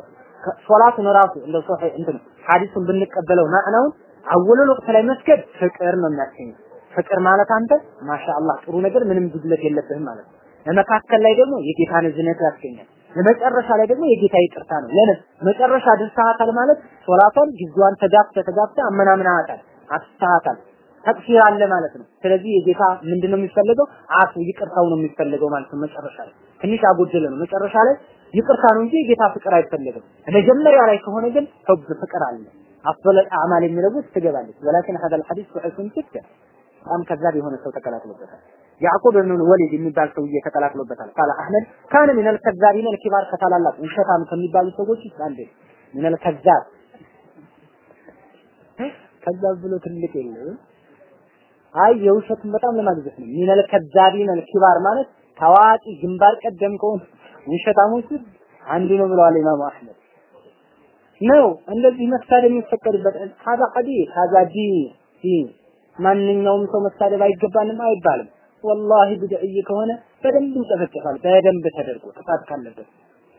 ሶላት ነው ራሱ እንደ ሶሒህ እንትን ሐዲሱን ብንቀበለው ማዕናውን አወሉል ወቅት ላይ መስገድ ፍቅር ነው የሚያስገኘው ፍቅር ማለት አንተ ማሻአላህ ጥሩ ነገር ምንም ጉድለት የለብህም ማለት ነው ለመካከል ላይ ደግሞ የጌታን እዝነት ያስገኛል የመጨረሻ ላይ ደግሞ የጌታ ይቅርታ ነው። ለምን መጨረሻ ድርሳታል ማለት ሶላቷን ጊዜዋን ተጋፍተ ተጋፍተ አመናምናታል፣ አስተሃታል፣ ተቅሲር አለ ማለት ነው። ስለዚህ የጌታ ምንድነው የሚፈልገው? አፉ ይቅርታው ነው የሚፈልገው ማለት ነው። መጨረሻ ላይ ትንሽ አጎደለ ነው። መጨረሻ ላይ ይቅርታ ነው እንጂ የጌታ ፍቅር አይፈልግም። መጀመሪያ ላይ ከሆነ ግን ሁብ ፍቅር አለ። አፍለ አማል የሚለው ውስጥ ትገባለች። ወላኪን ሀደል ሐዲስ ሱሑፍን ትክክል በጣም ከዛብ የሆነ ሰው ተከላክሎበታል። ያዕቁብ ብን ወሊድ የሚባል ሰውዬ ተቀላቅሎበታል። ቃለ አህመድ ካነ ሚነል ከዛቢነ ልኪባር ከታላላቅ ውሸታም ከሚባሉ ሰዎች ውስጥ አንዱ ሚነል ከዛብ ከዛብ ብሎ ትልቅ የለም። አይ የውሸትን በጣም ለማግዘፍ ነው። ሚነል ከዛቢነ ልኪባር ማለት ታዋቂ ግንባር ቀደም ከሆኑ ውሸታሞች ውስጥ አንዱ ነው ብለዋል ኢማሙ አህመድ ነው። እንደዚህ መሳደብ የሚፈቀድበት ሀዛ ቀዲ ሀዛ ዲ ማንኛውም ሰው መሳደብ አይገባንም አይባልም። ወላሂ ብድዕይ ከሆነ በደንብ ይጨፈጨፋል በደንብ ተደርጎ ጥፋት ካለበት።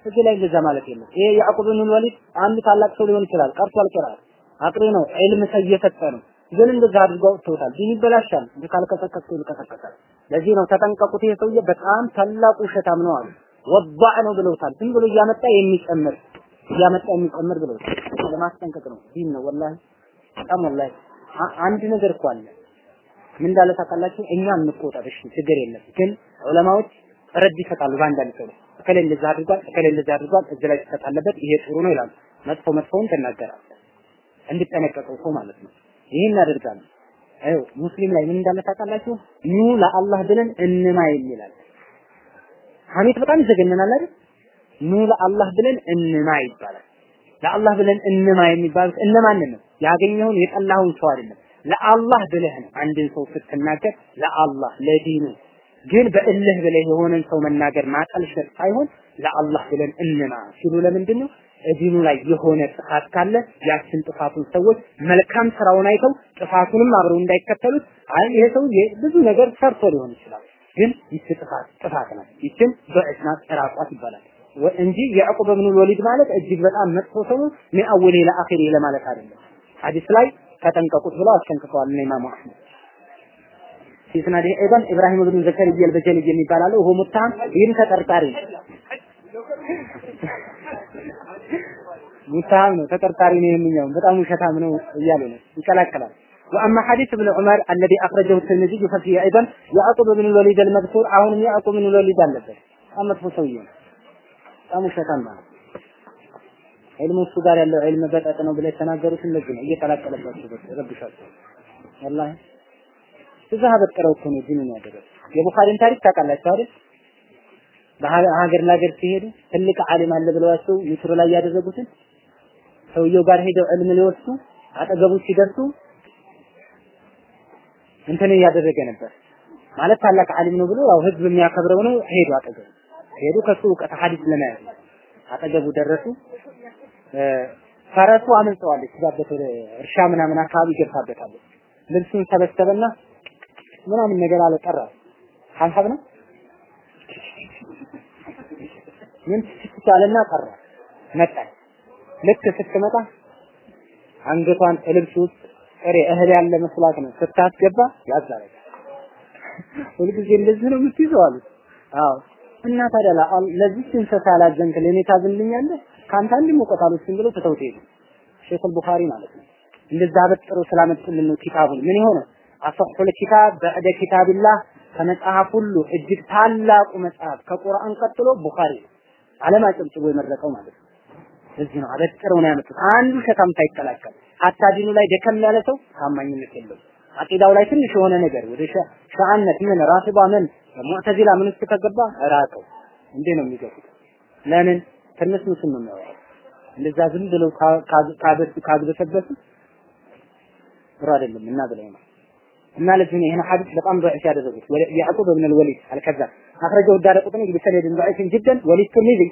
እዚህ ላይ እንደዛ ማለት የለም። ይሄ ያዕቁብ ብን ወሊድ አንድ ታላቅ ሰው ሊሆን ይችላል ቀርቷል ቂራአት አቅሪ ነው ዒልም እየሰጠ ነው። ግን እንደዛ አድርገው አውጥተውታል ዲን ይበላሻል። እንደ ካልከሰከስኩ ይልከሰከሳል ለዚህ ነው ተጠንቀቁት ይሄ ሰውዬ በጣም ታላቅ ውሸታም ነው አሉ። ወባዕ ነው ብለውታል። ዝም ብሎ እያመጣ የሚጨምር እያመጣ የሚጨምር ብለውታል። ለማስጠንቀቅ ነው። ዲን ነው ወላሂ በጣም ወላሂ። አንድ ነገር እኮ አለ ምን እንዳለ ታውቃላችሁ? እኛ እንቆጠር ችግር የለም። ግን ዑለማዎች ረድ ይሰጣሉ በአንዳንድ ሰው እከሌ እንደዛ አድርጓል እከሌ እንደዛ አድርጓል እዚህ ላይ ስህተት ይሄ ጥሩ ነው ይላሉ። መጥፎ መጥፎውን ትናገራለህ እንዲጠነቀቀው ሰው ማለት ነው። ይሄን እናደርጋለን አዩ ሙስሊም ላይ ምን እንዳለ ታውቃላችሁ? ኑ ለአላህ ብለን እንማ ይላል። ሐሜት በጣም ይዘገነናል አይደል? ኑ ለአላህ ብለን እንማ ይባላል። ለአላህ ብለን እንማ የሚባሉት እነማንን ነው? ያገኘውን የጠላውን ሰው አይደለም ለአላህ ብለህ ነው አንድን ሰው ስትናገር ለአላህ ለዲኑ። ግን በእልህ ብለህ የሆነን ሰው መናገር ማጠልሸት ሳይሆን ለአላህ ብለን እንማ ሲሉ ለምንድን ነው እዲኑ ላይ የሆነ ጥፋት ካለ ያችን ጥፋቱን ሰዎች መልካም ስራውን አይተው ጥፋቱንም አብረው እንዳይከተሉት። አይ ይሄ ሰውዬ ብዙ ነገር ሰርቶ ሊሆን ይችላል ግን ይቺ ጥፋት ጥፋት ናት። ይችን በእስናት ራቋት ይባላል። እንጂ ያዕቁብ ብን ወሊድ ማለት እጅግ በጣም መጥፎ ሰው ምን አወሌ ለአኺሪ ለማለት አይደለም። ሐዲስ ላይ ተጠንቀቁት ብለው አስጠንቅቀዋል እነ ኢማሙ አህመድ في سنده ايضا ابراهيم بن زكريا البجلي የሚባል አለ هو متهم ይህም ተጠርጣሪ ነው ሙታም ነው ተጠርጣሪ ነው የሚኛው በጣም ውሸታም ነው እያሉ ነው ይቀላቀላል واما حديث ابن عمر الذي اخرجه الترمذي ففيه ايضا يعقوب بن الوليد المذكور አሁንም ያዕቁብ ብን الوليد አለበት በጣም መጥፎ ሰውዬ ነው በጣም ውሸታም ነው ዒልሙ እሱ ጋር ያለው ዒልም በጠጥ ነው ብለው የተናገሩት እንደዚህ ነው። እየቀላቀለባቸው ረብሻቸው። ወላሂ እዛ በቀረው እኮ ነው ዲኑን ያደረገው የቡኻሪን ታሪክ ታውቃላችሁ አይደል? በሀገር ለሀገር ሲሄዱ ትልቅ ዓሊም አለ ብለዋቸው ሚስር ላይ ያደረጉትን ሰውየው ጋር ሄደው ዕልም ሊወስዱ አጠገቡ ሲደርሱ እንትን እያደረገ ነበር። ማለት ታላቅ ዓሊም ነው ብሎ ያው ህዝብ የሚያከብረው ነው። ሄዱ አጠገቡ። ሄዱ ከሱ እውቀት ሐዲስ ለመያዝ አጠገቡ ደረሱ ፈረሱ አመልጠዋለች። ባበት እርሻ ምናምን አካባቢ ገብታበታለች ልብሱን ሰበሰበና ምናምን ነገር አለ ጠራ። ሀሳብ ነው? ምን ስትቻለና ቀረ መጣች። ልክ ስትመጣ አንገቷን ልብስ ውስጥ ጥሬ እህል ያለ መስላት ነው። ስታስገባ ያዛለች ሁልጊዜ እንደዚህ ነው የምትይዘው አሉት። አዎ። እና ታዲያ ለዚህ እንስሳ ላዘንክ ለኔ ታዝንልኛለህ ካንተ አንድ ሙቀት አልወስድም ብለው ትተውት ሄዱ ሼኹል ቡኻሪ ማለት ነው እንደዛ በጥሮ ስላመጡልን ነው ኪታቡን ምን የሆነ አሰሑል ኪታብ በዕደ ኪታብላህ ከመጽሐፍ ሁሉ እጅግ ታላቁ መጽሐፍ ከቁርአን ቀጥሎ ቡኻሪ ዓለም አጨብጭቦ የመረቀው ማለት ነው። እዚህ ነው አበጥረው ነው ያመጡት። አንዱ ሸታም ሳይቀላቀል ሀታ ዲኑ ላይ ደከም ያለ ሰው ታማኝነት የለው። አቂዳው ላይ ትንሽ የሆነ ነገር ወደ ሻአነት ምን ራፊባ ምን ሙዕተዚላ ምን ውስጥ ራቀው እንዴ ነው የሚገቡት። ለምን ከነሱ ስም ነው የሚያወራው። እንደዛ ዝም ብለው ካግበሰበሱ ጥሩ አይደለም እና ብለው ነው እና ለዚህ ነው ይሄን ሐዲስ በጣም ضعيف ያደረጉት ያዕቁብ ibn الوليد الكذاب أخرجه الدارقطني بسند ضعيف جدا وللترمذي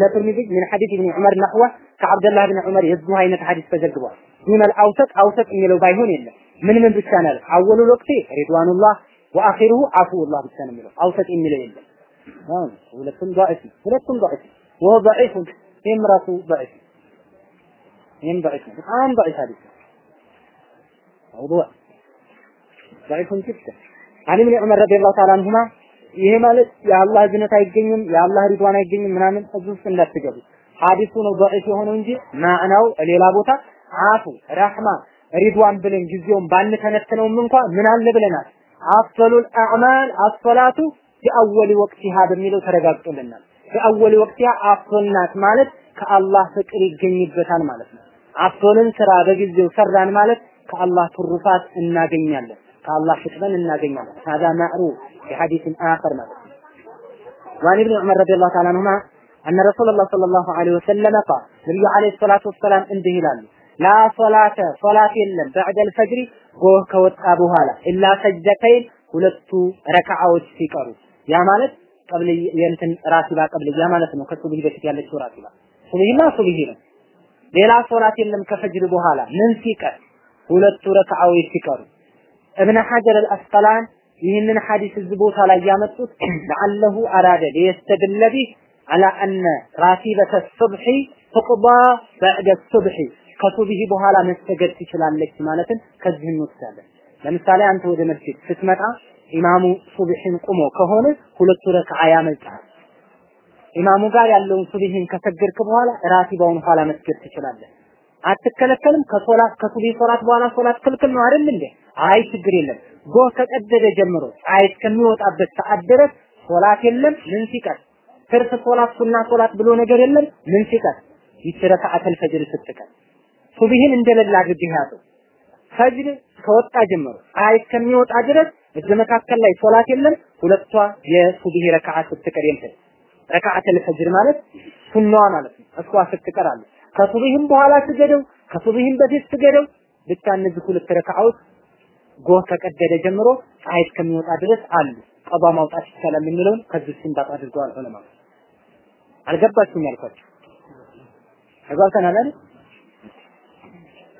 لترمذي من حديث ابن عمر نحوه كعبد الله بن عمر የዚሁ አይነት ሐዲስ ተዘግቧል دون الأوسط أوسط የሚለው ባይሆን የለም ምን ምን ብቻ ነው አወሉ ወቅቴ ሪድዋኑላህ ወአኺሩሁ አፉላህ ብቻ ነው የሚለው አውሰጥ የሚለው የለም አሁን ሁለቱም ضعيف ሁለቱም ضعيف ወሆ ደዒፍ ይህም ራሱ ደዒፍ ይህም ደዒፍ ነው። በጣም ደዒፍ ሐዲስ ነው። መውዱዕ ደዒፉን ጅዳ አን ኢብኑ ዑመር ረዲየላሁ ይሄ ማለት የአላህ እዝነት አይገኝም የአላህ ሪድዋን አይገኝም ምናምን እዚህ ውስጥ እንዳትገቡ። ሐዲሱ ነው ደዒፍ የሆነው እንጂ ማዕናው ሌላ ቦታ አፉ ረህማ ሪድዋን ብለን ጊዜውን ባንተነትነውም እንኳን ምን አለ ብለናል። አፍሰሉል አዕማል አሰላቱ የአወል ወቅቲሃ በሚለው ተረጋግጦልናል። ቢአወሊ ወቅቲሃ አፍሶል ናት ማለት ከአላህ ፍቅር ይገኝበታል ማለት ነው አፍሶልን ስራ በጊዜው ሰራን ማለት ከአላህ ትሩፋት እናገኛለን ከአላህ ፍቅርን እናገኛለን هذا معروف في حديث آخر ማለት ነው وعن ابن عمر رضي الله تعالى عنهما أن رسول الله صلى الله عليه وسلم قال نبي عليه الصلاة والسلام እንዲህ ይላሉ ላ ሶላተ ሶላት የለም በዕደ አልፈጅሪ ጎህ ከወጣ በኋላ ኢላ ሰጀተይን ሁለቱ ረካዓዎች ሲቀሩ ያ ማለት ቀብል የእንትን ራሲባ ቀብልያ ማለት ነው። ከሱብሂ በፊት ያለችው ራሲባ ሱብሂና ሱብሂ ነው ሌላ ሶላት የለም ከፈጅር በኋላ። ምን ሲቀር? ሁለቱ ረካዓዎች ሲቀሩ። እብነ ሐጀር አልአስቀላን ይህንን ሐዲስ እዚህ ቦታ ላይ ያመጡት (clears throat) ለአለሁ አራደ ሊየስተድለ ቢህ አላ አነ ራሲበተ ሱብሒ ትቅባ በዕደ ሱብሒ። ከሱብሂ በኋላ መሰገድ ትችላለች ማለትን ከዚህ እንወስዳለን። ለምሳሌ አንተ ወደ መስጊድ ስትመጣ ኢማሙ ሱብሂን ቁሞ ከሆነ ሁለቱ ረክዓ ያመልጣል። ኢማሙ ጋር ያለውን ሱብሂን ከሰገድክ በኋላ ራቲባውን ኋላ መስገድ ትችላለህ። አትከለከልም። ከሶላት ከሱብሂ ሶላት በኋላ ሶላት ክልክል ነው አይደል እንዴ? አይ ችግር የለም። ጎህ ከቀደደ ጀምሮ ፀሐይ እስከሚወጣበት ሰዓት ድረስ ሶላት የለም። ምን ሲቀር ትርፍ ሶላት ሱና ሶላት ብሎ ነገር የለም። ምን ሲቀር ይቺ ረካዓተል ፈጅር ስትቀር ሱብሂን እንደሌላ አድርገህ ያዘው። ፈጅር ከወጣ ጀምሮ ፀሐይ እስከሚወጣ ድረስ እዚህ መካከል ላይ ሶላት የለም። ሁለቷ የሱብሂ ረካዓት ስትቀር የለም። ረካዓተል ፈጅር ማለት ሱናዋ ማለት ነው። እሷ ስትቀር አለ። ከሱብሂም በኋላ ስገደው፣ ከሱብሂም በፊት ስገደው። ብቻ እነዚህ ሁለት ረካዓዎች ጎህ ከቀደደ ጀምሮ ፀሐይ እስከሚወጣ ድረስ አሉ። ቀባ ማውጣት ይቻላል የሚለውን ከዚህ ሲንባጥ አድርገዋል ዑለማ። አልገባችሁም ያልኳችሁ ተግባብተናል?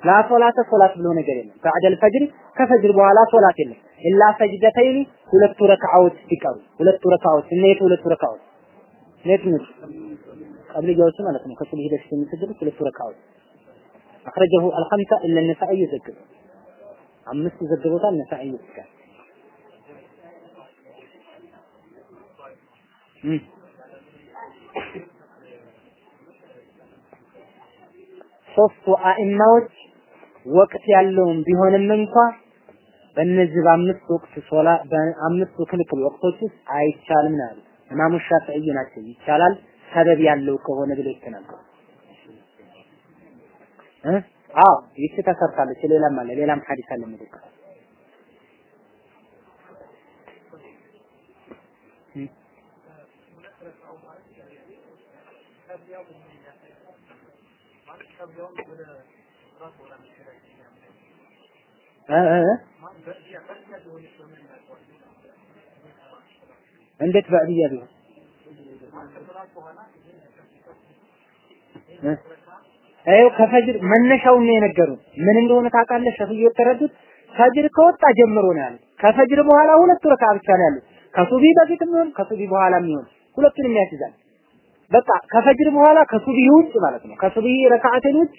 ላ ሶላተ ሶላት ብሎ ነገር የለም። ባዕደል ፈጅር ከፈጅር በኋላ ሶላት የለም። ኢላ ሰጅደተይኒ ሁለቱ ረካዓዎች ሲቀሩ። ሁለቱ ረካዓዎች እነዚህ ሁለቱ ረካዓዎች። ነጥነት ቀብልያዎች ማለት ነው። ከሱብሂ በፊት የሚሰግዱት ሁለቱ ረካዓዎች። አخرجه الخمسة إلا النسائي ዘግበ አምስት ዘግቦታል ነሳኢ ይስካል ሶስቱ አእማዎች ወቅት ያለውን ቢሆንም እንኳን በእነዚህ በአምስት ወቅት ሶላ በአምስቱ ክልክል ወቅቶች ውስጥ አይቻልም ነው ያሉት። ኢማሙ ሻፊዒ ናቸው። ይቻላል ሰበብ ያለው ከሆነ ብለው ይተናገሩ። እ አዎ ይቺ ተሰርታለች። ሌላም አለ ሌላም ሐዲስ አለ ምድቅ እንዴት ባዕድያ ቢሆን ይኸው ከፈጅር መነሻውን ነው የነገሩን። ምን እንደሆነ ታውቃለህ? ሸፍዩ የተረዱት ፈጅር ከወጣ ጀምሮ ነው ያሉት። ከፈጅር በኋላ ሁለት ረካ ብቻ ነው ያሉት። ከሱቢ በፊት የሚሆን ከሱቢ በኋላ የሚሆን ሁለቱንም ያስይዛል። በቃ ከፈጅር በኋላ ከሱቢ ውጭ ማለት ነው። ከሱቢ ረካዓተን ውጭ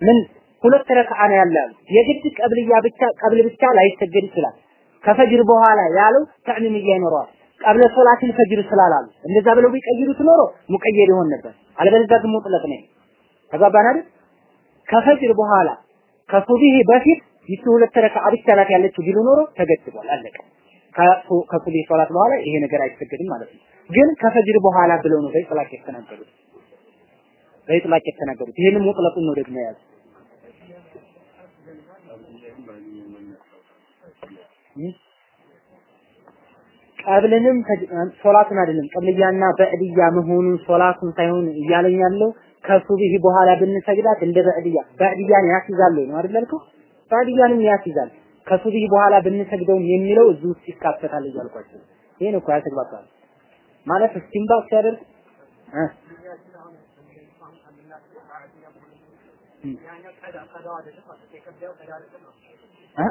ምን ሁለት ረካዓ ነው ያለ የግድ ቀብልያ ብቻ ቀብል ብቻ ላይሰገድ ይችላል። ከፈጅር በኋላ ያለው ተዕሚምያ ይኖረዋል። ቀብለ ሶላትን ፈጅር ስላላሉ እንደዛ ብለው ቢቀይሩት ኖሮ ሙቀየድ ይሆን ነበር። አለበለዚያ ግን ሙጥለቅ ነው። ተግባባን አይደል? ከፈጅር በኋላ ከሱቢህ በፊት ይቺ ሁለት ረካዓ ብቻ ናት ያለችው ቢሉ ኖሮ ተገድቧል፣ አለቀ። ከሱብሂ ሶላት በኋላ ይሄ ነገር አይሰገድም ማለት ነው። ግን ከፈጅር በኋላ ብለው ነው በኢጥላቅ የተናገሩት። በኢጥላቅ የተናገሩት ይሄንን ሙጥለቁን ነው ደግሞ የያዙ ቀብልንም ሶላቱን አይደለም ቀብልያና በዕድያ መሆኑን ሶላቱን ሳይሆን እያለኝ ያለው ከሱብሂ በኋላ ብንሰግዳት እንደ በዕድያ በዕድያን ያስይዛል ነው አይደል ያልከው? በዕድያንም ያስይዛል። ከሱብሂ በኋላ ብንሰግደውም የሚለው እዚህ ውስጥ ይካተታል እያልኳቸው ይሄን እኮ ያተግባባል ማለት እስቲምባጥ ሲያደርግ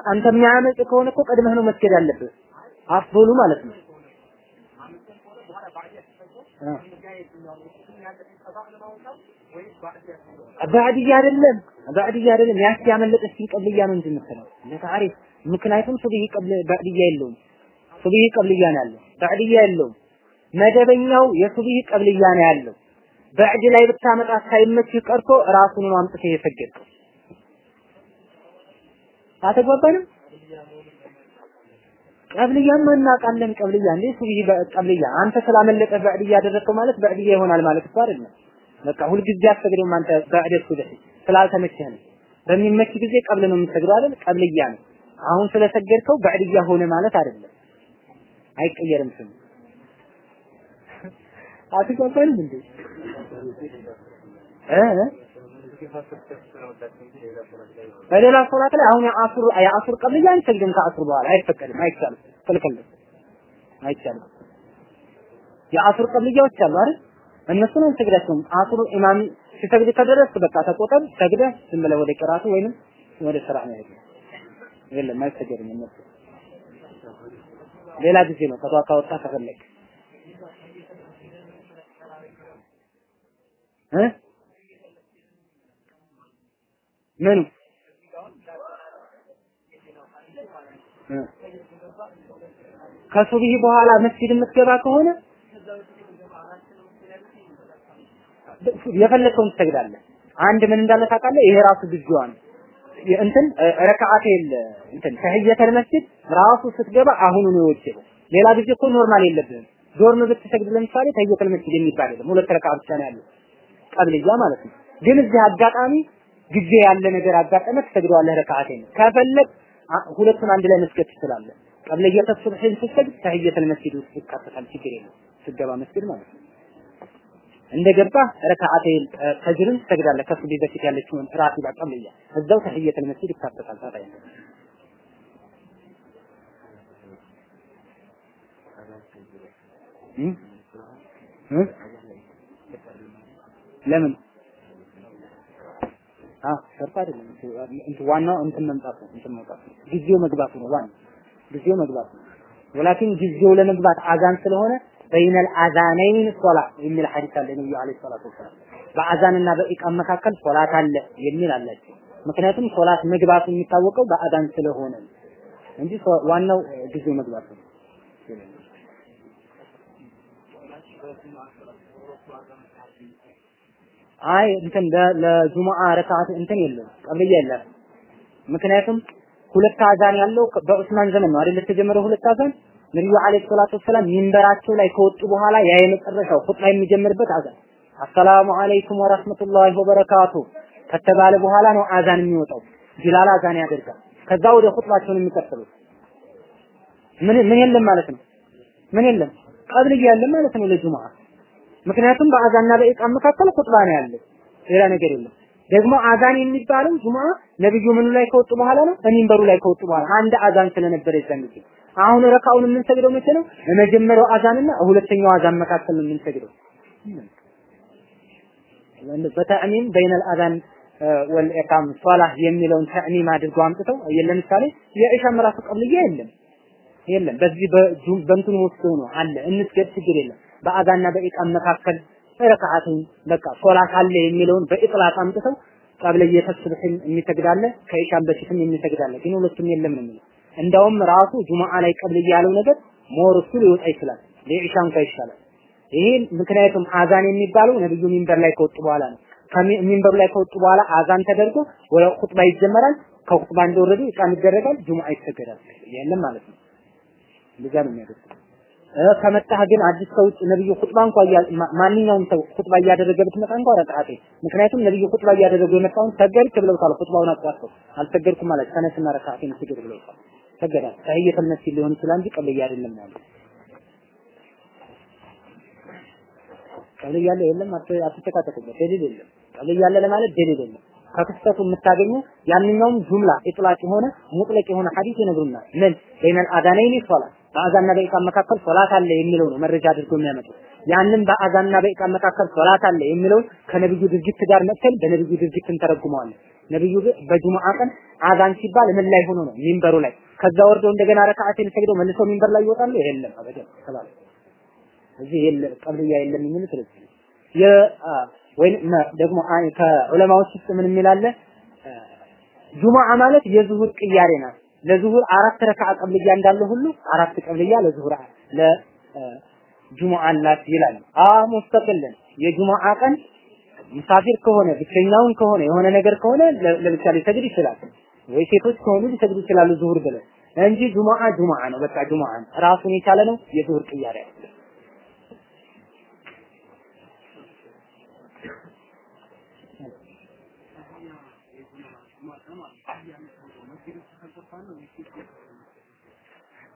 አንተ የሚያመጽ ከሆነ እኮ ቀድመህ ነው መስገድ ያለብህ። አፍዶሉ ማለት ነው። ባዕድያ አይደለም። ባዕድያ አይደለም። ያቺ ያመለጠችኝ ቀብልያ ነው እንጂ የምትለው። ለታሪፍ ምክንያቱም ሱብሂ ቀብል ባዕድያ የለውም። ሱብሂ ቀብልያ ነው ያለው። ባዕድያ የለውም። መደበኛው የሱብሂ ቀብልያ ነው ያለው። ባዕድ ላይ ብታመጣ ሳይመችህ ቀርቶ ራሱን አምጥተህ የሰገድከው አተግባባንም ቀብልያማ እናውቃለን። ቀብልያ እንዴ ሱብሂ ቀብልያ አንተ ስላመለጠ ባዕድያ ያደረግከው ማለት ባዕድያ ይሆናል ማለት እኮ አይደለም። በቃ ሁልጊዜ አትሰግድም አንተ ባዕድ ሱብሂ ስላልተመቸህ ነው። በሚመች ጊዜ ቀብል ነው የምትሰግደው አይደል? ቀብልያ ነው። አሁን ስለሰገድከው ባዕድያ ሆነ ማለት አይደለም። አይቀየርም ስም አትገባንም እንዴ እ በሌላ ሶላት ላይ አሁን የአሱር የአሱር ቀብልያ አንሰግድም ከአሱር በኋላ አይፈቀድም፣ አይቻልም፣ ክልክል አይቻልም። የአሱር ቀብልያዎች አሉ አይደል? እነሱን አንሰግዳቸውም። አሱር ኢማም ሲሰግድ ከደረስ በቃ ተቆጠብ፣ ሰግደህ ዝም ብለህ ወደ ቅራቱ ወይንም ወደ ስራ ነው ያለው። የለም አይሰገድም። እነሱ ሌላ ጊዜ ነው ከቷ ካወጣ ከፈለግ እ ምኑ ከሱብሂ በኋላ መስጊድ የምትገባ ከሆነ የፈለከውን ትሰግዳለህ። አንድ ምን እንዳለ ታውቃለህ? ይሄ ራሱ ግዢዋ ነው። እንትን ረካዓት የለ እንትን ተህየተል መስጊድ ራሱ ስትገባ አሁኑ ነው የወጀበው። ሌላ ጊዜ እኮ normal የለብህም። dorm ብትሰግድ ለምሳሌ ተህየተል መስጊድ የሚባል የለም። ሁለት ረካዓ ብቻ ነው ያለው ቀብልያ ማለት ነው። ግን እዚህ አጋጣሚ ጊዜ ያለ ነገር አጋጠመ ትሰግደዋለህ ረካዓቴን ከፈለግ ሁለቱን አንድ ላይ መስገድ ትችላለህ። ቀብለየተ ሱብሂን ስትሰግድ ተህየተል መስጊድ ውስጥ ይካተታል። ችግር የለም ስትገባ መስጊድ ማለት ነው። እንደገባ ረካዓቴን ፈጅርን ትሰግዳለህ። ከሱብሂ በፊት ያለችውን ራቲባ ቀብለያ እዛው ተህየተል መስጊድ ይካተታል። ታዲያ ለምን አ ሸርጥ አይደለም እንት ዋናው እንትን መምጣት እንትን መምጣት ነው። ጊዜው መግባቱ ነው ዋናው። ጊዜው መግባቱ ነው። ወላኪን ጊዜው ለመግባት አዛን ስለሆነ በይነል አዛነይን ሶላ የሚል ሐዲስ አለ ነብዩ አለይሂ ሰላቱ ወሰላም። በአዛንና በኢቃም መካከል ሶላት አለ የሚል አላቸው። ምክንያቱም ሶላት መግባቱ የሚታወቀው በአዛን ስለሆነ እንጂ ዋናው ጊዜው መግባቱ ነው አይ እንትን ለጁሙአ ረካዓት እንትን የለም ቀብልያ የለም። ምክንያቱም ሁለት አዛን ያለው በዑስማን ዘመን ነው አይደል የተጀመረው ሁለት አዛን ነብዩ አለይሂ ሰላቱ ወሰላም ሚንበራቸው ላይ ከወጡ በኋላ ያ የመጨረሻው ኹጥባ የሚጀምርበት አዛን አሰላሙ አለይኩም ወራህመቱላሂ ወበረካቱ ከተባለ በኋላ ነው አዛን የሚወጣው። ቢላል አዛን ያደርጋል። ከዛ ወደ ኹጥባቸውን የሚቀጥሉት ምን ምን የለም ማለት ነው። ምን የለም ቀብልያ የለም ማለት ነው ለጁሙአ ምክንያቱም በአዛንና በኢቃም መካከል ኹጥባ ነው ያለው፣ ሌላ ነገር የለም። ደግሞ አዛን የሚባለው ጁሙአ ነብዩ ምኑ ላይ ከወጡ በኋላ ነው? በሚንበሩ ላይ ከወጡ በኋላ አንድ አዛን ስለነበረ የዛን ጊዜ። አሁን ረካውን የምንሰግደው መቼ ነው? የመጀመሪያው አዛንና ሁለተኛው አዛን መካከል ነው የምንሰግደው። በተዕሚም በይነል አዛን ወልኢቃም ሶላህ የሚለውን ተዕሚም አድርገው አምጥተው ለምሳሌ የኢሻም ራሱ ቀብልያ የለም የለም። በዚህ በእንትኑ ውስጥ ሆኖ አለ እንስገድ ችግር የለም። በአዛንና በኢቃም መካከል ረካዓትን በቃ ሶላት አለ የሚለውን በኢጥላቅ አምጥተው ቀብለየ ተስብህን የሚሰግዳለ ከኢሻም በፊትም የሚሰግዳለ ግን ሁለቱም የለም ነው የሚለው። እንዳውም ራሱ ጁማዓ ላይ ቀብልያ ያለው ነገር more እሱ ሊወጣ ይችላል። ለኢሻም ይሻላል። ይሄ ምክንያቱም አዛን የሚባለው ነብዩ ሚንበር ላይ ከወጡ በኋላ ነው። ሚንበሩ ላይ ከወጡ በኋላ አዛን ተደርጎ ወደ ኹጥባ ይጀመራል። ከኹጥባ እንደወረዱ ኢቃም ይደረጋል፣ ጁሙዓ ይሰገዳል። የለም ማለት ነው። እንደዛ ነው የሚያደርጉት። ከመጣህ ግን አዲስ ከውጭ ነብዩ ኹጥባ እንኳን ማንኛውም ሰው ኹጥባ እያደረገ ብትመጣ እንኳን ረካዓቴ ምክንያቱም ነብዩ ኹጥባ እያደረጉ የመጣውን ሰገድክ ብለውታል። ኹጥባውን አቋርጠው አልሰገድኩም ማለት ተነስና ረካዓቴን ስገድ ብለውታል። ሰገዳል። ተህየተል መስጂድ ሊሆን ይችላል እንጂ ቀብልያ አይደለም ማለት ቀብልያ ያለ የለም አትጨቃጨቁበት። ደሊል የለም። ቀብልያ ያለ ለማለት ደሊል የለም። ከክስተቱ የምታገኘው ያንኛውም ጁምላ ኢጥላቅ የሆነ ሙጥለቅ የሆነ ሐዲስ ይነግሩናል። ምን በይነል አዛነይኒ ሶላት በአዛንና በኢቃም መካከል ሶላት አለ የሚለው ነው መረጃ አድርጎ የሚያመጡ ያንን በአዛንና በኢቃም መካከል ሶላት አለ የሚለው ከነብዩ ድርጊት ጋር መጥተን በነብዩ ድርጊት እንተረጉመዋለን። ነብዩ በጁሙዓ ቀን አዛን ሲባል ምን ላይ ሆኖ ነው? ሚንበሩ ላይ። ከዛ ወርደው እንደገና ረካዓቴን ሰግደው መልሰው ሚንበር ላይ ይወጣሉ። የለም አበደን ተባለ። እዚህ የለ ቀብልያ የለም የሚሉት ስለዚህ የ ወይም ደግሞ ከዑለማዎች ውስጥ ምን የሚል አለ? ጁሙዓ ማለት የዙሁር ቅያሬ ናት። ለዙሁር አራት ረካዓ ቀብልያ እንዳለ ሁሉ አራት ቀብልያ ለዙሁር ለጁሙዓ አላት ይላል። አ የጁሙዓ ቀን ሙሳፊር ከሆነ ብቸኛውን ከሆነ የሆነ ነገር ከሆነ ለምሳሌ ሰግድ ይችላል ወይ ሴቶች ከሆኑ ሊሰግዱ ይችላሉ ዙሁር ብለው እንጂ ጁሙዓ ጁሙዓ ነው። በቃ ጁሙዓ ራሱን የቻለ ነው። የዙሁር ቅያሬ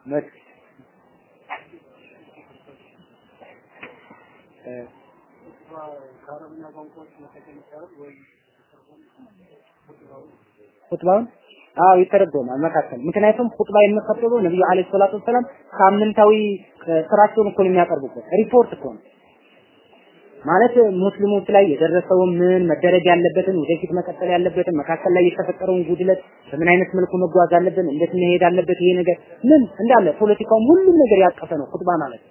መስጊድ ኹጥባውን? አዎ ይተረጎማል። መካከል። ምክንያቱም ኹጥባ የሚከተለው ነብዩ አለይሂ ሰላቱ ወሰላም ሳምንታዊ ስራቸውን እኮ ነው የሚያቀርቡበት። ሪፖርት እኮ ነው ማለት ሙስሊሞች ላይ የደረሰውን ምን መደረግ ያለበትን ወደፊት መቀጠል ያለበትን መካከል ላይ የተፈጠረውን ጉድለት በምን አይነት መልኩ መጓዝ አለብን እንዴት መሄድ አለበት ይሄ ነገር ምን እንዳለ ፖለቲካውም ሁሉም ነገር ያቀፈ ነው ኹጥባ ማለት።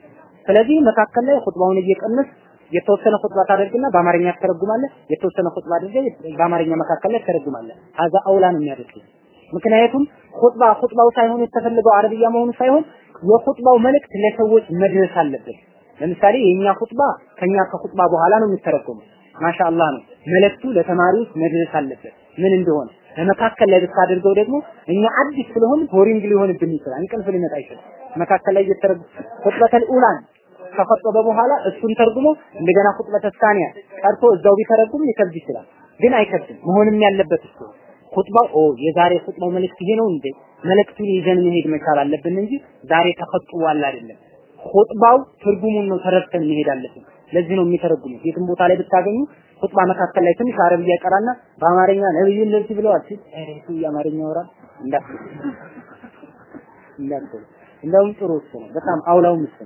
ስለዚህ መካከል ላይ ኹጥባውን እየቀነስ የተወሰነ ኹጥባ ታደርግና በአማርኛ ትተረጉማለህ የተወሰነ ኹጥባ አድርገህ በአማርኛ መካከል ላይ ትተረጉማለህ። ሀዛ አውላ ነው የሚያደርገው ምክንያቱም ኹጥባ ኹጥባው ሳይሆን የተፈለገው አረብያ መሆኑ ሳይሆን የኹጥባው መልእክት ለሰዎች መድረስ አለበት ለምሳሌ የኛ ኹጥባ ከኛ ከኹጥባ በኋላ ነው የሚተረጎመው። ማሻአላህ ነው። መልእክቱ ለተማሪዎች መድረስ አለበት። ምን እንደሆነ። በመካከል ላይ ብታደርገው ደግሞ እኛ አዲስ ስለሆን boring ሊሆንብን ይችላል። እንቅልፍ ሊመጣ ይችላል መካከል ላይ እየተረጉ ኹጥበተል ኡላን ከኸጠበ በኋላ እሱን ተርጉሞ እንደገና ኹጥበተ ሳኒያ ቀርቶ እዛው ቢተረጉም ሊከብድ ይችላል። ግን አይከብድም። መሆንም ያለበት እሱ ኹጥባው ኦ የዛሬ ኹጥባው መልእክት ይሄ ነው እንዴ? መልእክቱን ይዘን መሄድ መቻል አለብን እንጂ ዛሬ ተኸጥቧል አይደለም ኹጥባው ትርጉሙን ነው ተረድተን መሄድ አለብን። ለዚህ ነው የሚተረጉሙት። የትም ቦታ ላይ ብታገኙ ኹጥባ መካከል ላይ ትንሽ አረብያ ይቀራና በአማርኛ ነብዩ እንደዚህ ብለዋል ሲል እሱ የአማርኛ ወራ እንዳትሉ እንዳትሉ። እንደውም ጥሩ ነው። በጣም አውላውም እሱ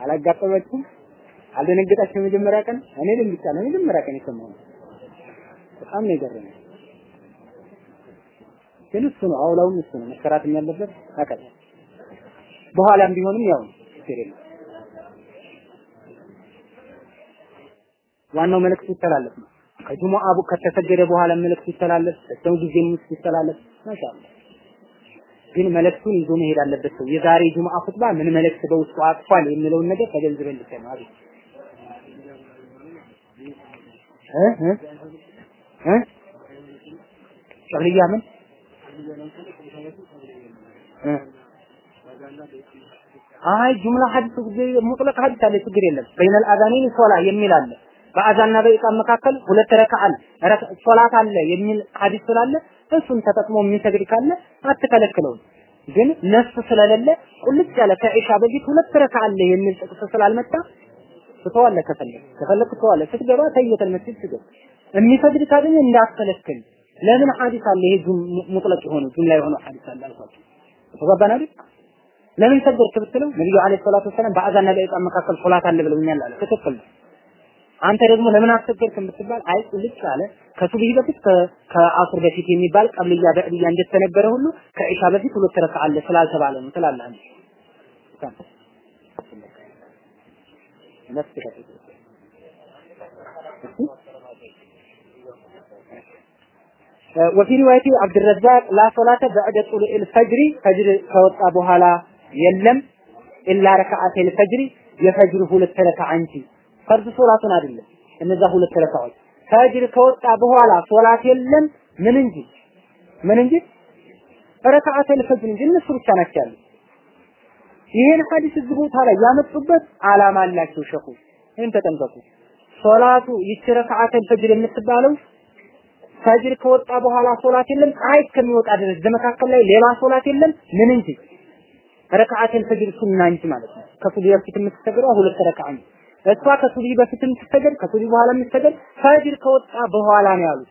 አላጋጠመችም? አልደነገጣችም የመጀመሪያ ቀን? እኔ ደንግጫለሁ። የመጀመሪያ ቀን የሰማሁት በጣም ነው የገረመኝ ግን እሱ ነው። አውላውም እሱ ነው። መሰራትም ያለበት አቀል በኋላም ቢሆንም ያው የለም። ዋናው መልእክት ይተላለፍ ነው። ከጁሙአ አቡ ከተሰገደ በኋላ መልእክት ይተላለፍ በሰው ጊዜ ውስጥ ይተላለፍ። ማሻአላ ግን መልእክቱን ይዞ መሄድ አለበት ሰው። የዛሬ ጁሙአ ኹጥባ ምን መልእክት በውስጡ አቅፏል የሚለውን ነገር ተገንዝበን ልከን አቤት እ? እ? እ? ምን አይ ጁምላ ሐዲስ ጊዜ ሙጥለቅ ሐዲስ አለ ችግር የለም። በይነል አዛኔን ሶላ የሚል አለ። በአዛንና በኢቃም መካከል ሁለት ረካ አለ። ሶላት አለ የሚል ሐዲስ ስላለ እሱን ተጠቅሞ የሚሰግድ ካለ አትከለክለውም ግን ነፍስ ስለሌለ ቁልጭ ያለ ከኢሻ በፊት ሁለት ረካ አለ የሚል ጥቅስ ስላልመጣ ትተዋለህ ከፈለግ ከፈለግ ትተዋለህ። ስትገባ ተየተል መስጊድ ስገድ የሚሰግድ ካገኘ እንዳትከለክል ለምን ሐዲስ አለ? ይሄ ሙጥለቅ የሆነ ጁምላ የሆነ ሐዲስ አለ አልኳቸው። ተገባን አይደል? ለምን ሰገድክ ብትለው ነብዩ አለይሂ ሰላቱ ወሰለም በአዛንና በኢቃም መካከል ሶላት አለ ብለውኛል አለ። ትክክል አንተ ደግሞ ለምን አትሰገድክም ብትባል አይ ቁልጭ አለ። ከሱብሂ በፊት ከአሱር በፊት የሚባል ቀብልያ በዕልያ እንደተነበረ ሁሉ? ከኢሻ በፊት ሁለት ረካ አለ ስላልተባለ ነው ትላለህ አንተ ነፍስ ወፊ ሪዋየቲ አብድረዛቅ ላ ሶላተ በዕደ ጡሉኢል ፈጅሪ ፈጅር ከወጣ በኋላ የለም ኢላ ረከዓተል ፈጅሪ የፈጅር ሁለት ረከዓ እንጂ። ፈርድ ሶላቱን አይደለም እነዛ ሁለት ረከዓዎች። ፈጅር ከወጣ በኋላ ሶላት የለም ምን እንጂ? ምን እንጂ? ረከዓተል ፈጅር እንጂ። እነሱ ብቻ ናቸው ያሉት። ይሄን ሐዲስ እዚህ ቦታ ላይ ያመጡበት አላማ አላቸው ሸኹ። ይህን ተጠንቀቁ። ሶላቱ ይቺ ረከዓተል ፈጅር የምትባለው ፈጅር ከወጣ በኋላ ሶላት የለም፣ ፀሐይ እስከሚወጣ ድረስ በመካከል ላይ ሌላ ሶላት የለም። ምን እንጂ ረካዓተል ፈጅር ሱና እንጂ ማለት ነው። ከሱብሂ በፊት የምትሰገደው ሁለት ረካዓ ነው። እሷ ከሱብሂ በፊት የምትሰገድ ከሱብሂ በኋላ የምትሰገድ ፈጅር ከወጣ በኋላ ነው ያሉት።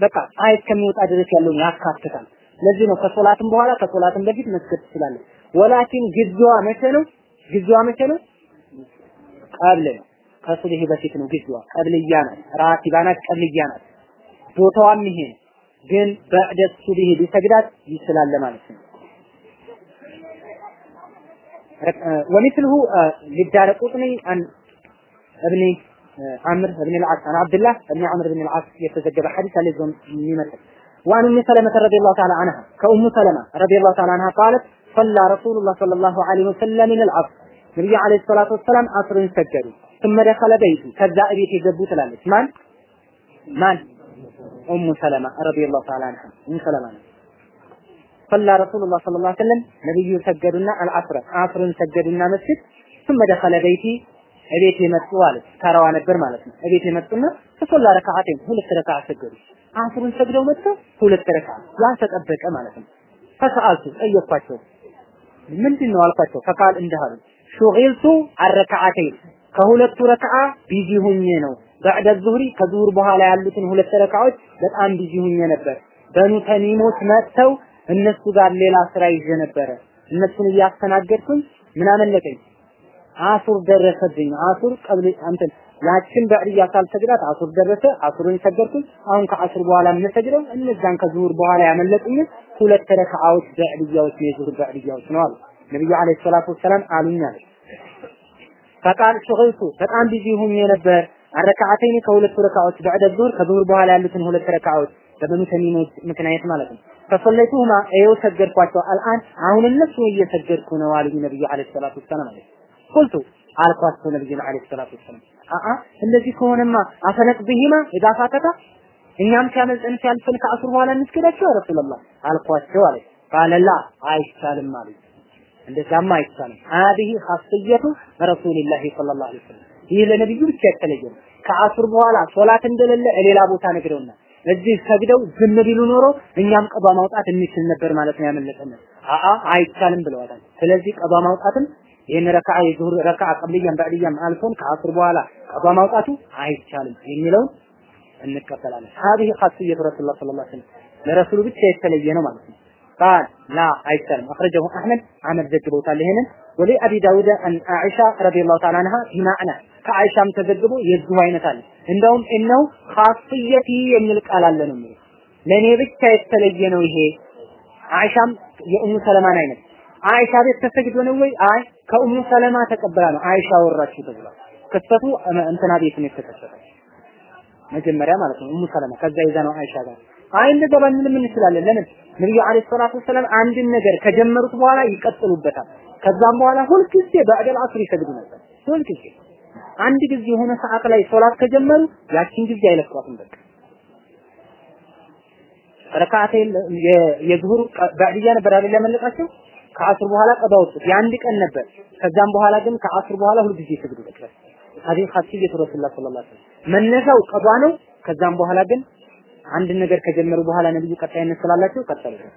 በቃ ፀሐይ እስከሚወጣ ድረስ ያለውን ያካትታል። ለዚህ ነው ከሶላትም በኋላ ከሶላትም በፊት መስገድ ትችላለህ። ወላኪን ጊዜዋ መቼ ነው? ጊዜዋ መቼ ነው? ቀብል ነው። ከሱብሂ በፊት ነው ጊዜዋ። ቀብልያ ናት፣ ራቲባ ናት፣ ቀብልያ ናት። ቦታዋም ይሄ ነው። ግን በዕደ ሱብሂ ሊሰግዳት ይችላል ማለት ነው። ومثله للدار قطني عن ابن عمرو بن العاص عن عبد الله بن عمرو بن العاص يتزجب حديث عليه يمثل وعن ام سلمة رضي الله تعالى عنها كأم سلمة رضي الله تعالى عنها قالت صلى رسول الله صلى الله عليه وسلم من العصر نبي عليه الصلاة والسلام عصر سجدوا ثم دخل بيته كذا بيت يجبوا تلالك من من ام سلمة رضي الله تعالى عنها ام سلمة صلى رسول الله صلى الله عليه وسلم نبي سجدنا العصر عصر سجدنا مسجد ثم دخل بيتي እቤት የመጡ አለ ተራዋ ነበር ማለት ነው። እቤት የመጡና ተሶላ ረካዓቴን ሁለት ረካዓ ሰገዱ። አስሩን ሰግደው መጥተው ሁለት ረካዓ ያ ተጠበቀ ማለት ነው። ፈሰአልቱ ጠየኳቸው። ምንድን ነው አልኳቸው። ፈቃል እንደሃሉ ሹጊልቱ አረካዓቴን ከሁለቱ ረካዓ ቢዚ ሁኜ ነው። በዕደ ዙህሪ ከዙሁር በኋላ ያሉትን ሁለት ረካዎች በጣም ቢዚ ሁኜ ነበር። በኑ ተሚሞች መጥተው እነሱ ጋር ሌላ ስራ ይዤ ነበረ። እነሱን እያስተናገድኩኝ ምን አመለጠኝ? አሱር ደረሰብኝ። አሱር ቀብል አንተን ያችን በዕድያ ሳልሰግዳት አሱር ደረሰ። አሱርን ሰገድኩኝ። አሁን ከአሱር በኋላ የምሰግደው እነዛን ከዙሁር በኋላ ያመለጡኝ ሁለት ረካዓዎች በዕድያዎች የዙሁር በዕድያዎች ነው አሉ ነብዩ አለይሂ ሰላቱ ወሰላም አሉኝ አለ። ፈቃል ሹግልቱ በጣም busy ሁኜ ነበር። አረካዓተይን ከሁለቱ ረካዓዎች በዕደ ዙሁር ከዙሁር በኋላ ያሉትን ሁለት ረካዓዎች በበኑ ተሚሞች ምክንያት ማለት ነው። ፈሰለይቱሁማ ይኸው ሰገድኳቸው። አልአን አሁን እነሱ እየሰገድኩ ነው አሉኝ ነብዩ አለይሂ ሰላቱ ወሰላም አለ ቁልቱ አልኳቸው ነብዩን አለይሂ ሰላቱ ወሰላም። አአ እንደዚህ ከሆነማ አፈነቅ ቢሂማ ኢዛ ፋተታ እኛም ሲያመልጠን ሲያልፈን ከአሱር በኋላ እንስገዳቸው ረሱላህ አልኳቸው አለ ቃለላ አይቻልም አሉ እንደዛማ አይቻልም። ሀዲህ ኻስየቱ ረሱልላህ ሰለላሁ ዐለይሂ ወሰለም ይህ ለነብዩ ብቻ የተለየ ነው ከአሱር በኋላ ሶላት እንደሌለ ሌላ ቦታ ነግረውና እዚህ ሰግደው ዝም ቢሉ ኖሮ እኛም ቀባ ማውጣት እንችል ነበር ማለት ነው ያመለጠን አአ አይቻልም ብለዋል ስለዚህ ቀባ ማውጣትም ይህን ረካዓ የዙሁር ረካዓ ቀብልያም በዕድያም አልፎን ከአስር በኋላ ቀዷ ማውጣቱ አይቻልም የሚለውን እንቀበላለን። ሀዚህ ኻስየቱ ረሱሉላህ ሰለላሁ ዐለይሂ ወሰለም ለረሱሉ ብቻ የተለየ ነው ማለት ነው። ቃል ላ አይቻልም። አኽረጀሁ አሕመድ አሕመድ ዘግቦታል ይሄንን ወሊ አቢ ዳውድ አን አኢሻ ረዲየላሁ ተዓላ አንሃ ቢማዕና ከአይሻም ተዘግቦ የዚሁ አይነት አለ። እንደውም እነው ኻስየቲ የሚል ቃል አለ ነው የሚለው ለእኔ ብቻ የተለየ ነው ይሄ። አይሻም የኡሙ ሰለማን አይነት አይሻ ቤት ተሰግዶ ነው ወይ? አይ ከኡሙ ሰለማ ተቀብላ ነው አይሻ ወራችሁ ተብሏል። ክስተቱ እንትና ቤት ነው የተከሰተው መጀመሪያ ማለት ነው ኡሙ ሰለማ ከዛ ይዛ ነው አይሻ ጋር አይ እንደዛ ባንልም እንችላለን። ለምን ነብዩ አለይሂ ሰላቱ ወሰላም አንድን ነገር ከጀመሩት በኋላ ይቀጥሉበታል። ከዛም በኋላ ሁልጊዜ በዕደል አስር ይሰግዱ ነበር። ሁልጊዜ አንድ ጊዜ የሆነ ሰዓት ላይ ሶላት ከጀመሩ ያችን ጊዜ አይለቋትም በቃ ረካዓቴን የዙሁር በዕድያ ነበር አይደል ያመለጣቸው ከአስር በኋላ ቀዳ ወጡት የአንድ ቀን ነበር። ከዛም በኋላ ግን ከአስር በኋላ ሁሉ ጊዜ ነበር። ሀዲስ ኻሲየቱ ረሱላህ ሰለላሁ ዐለይሂ መነሻው ቀዷ ነው። ከዛም በኋላ ግን አንድ ነገር ከጀመሩ በኋላ ነብዩ ቀጣይነት ስላላቸው ቀጠሉበት።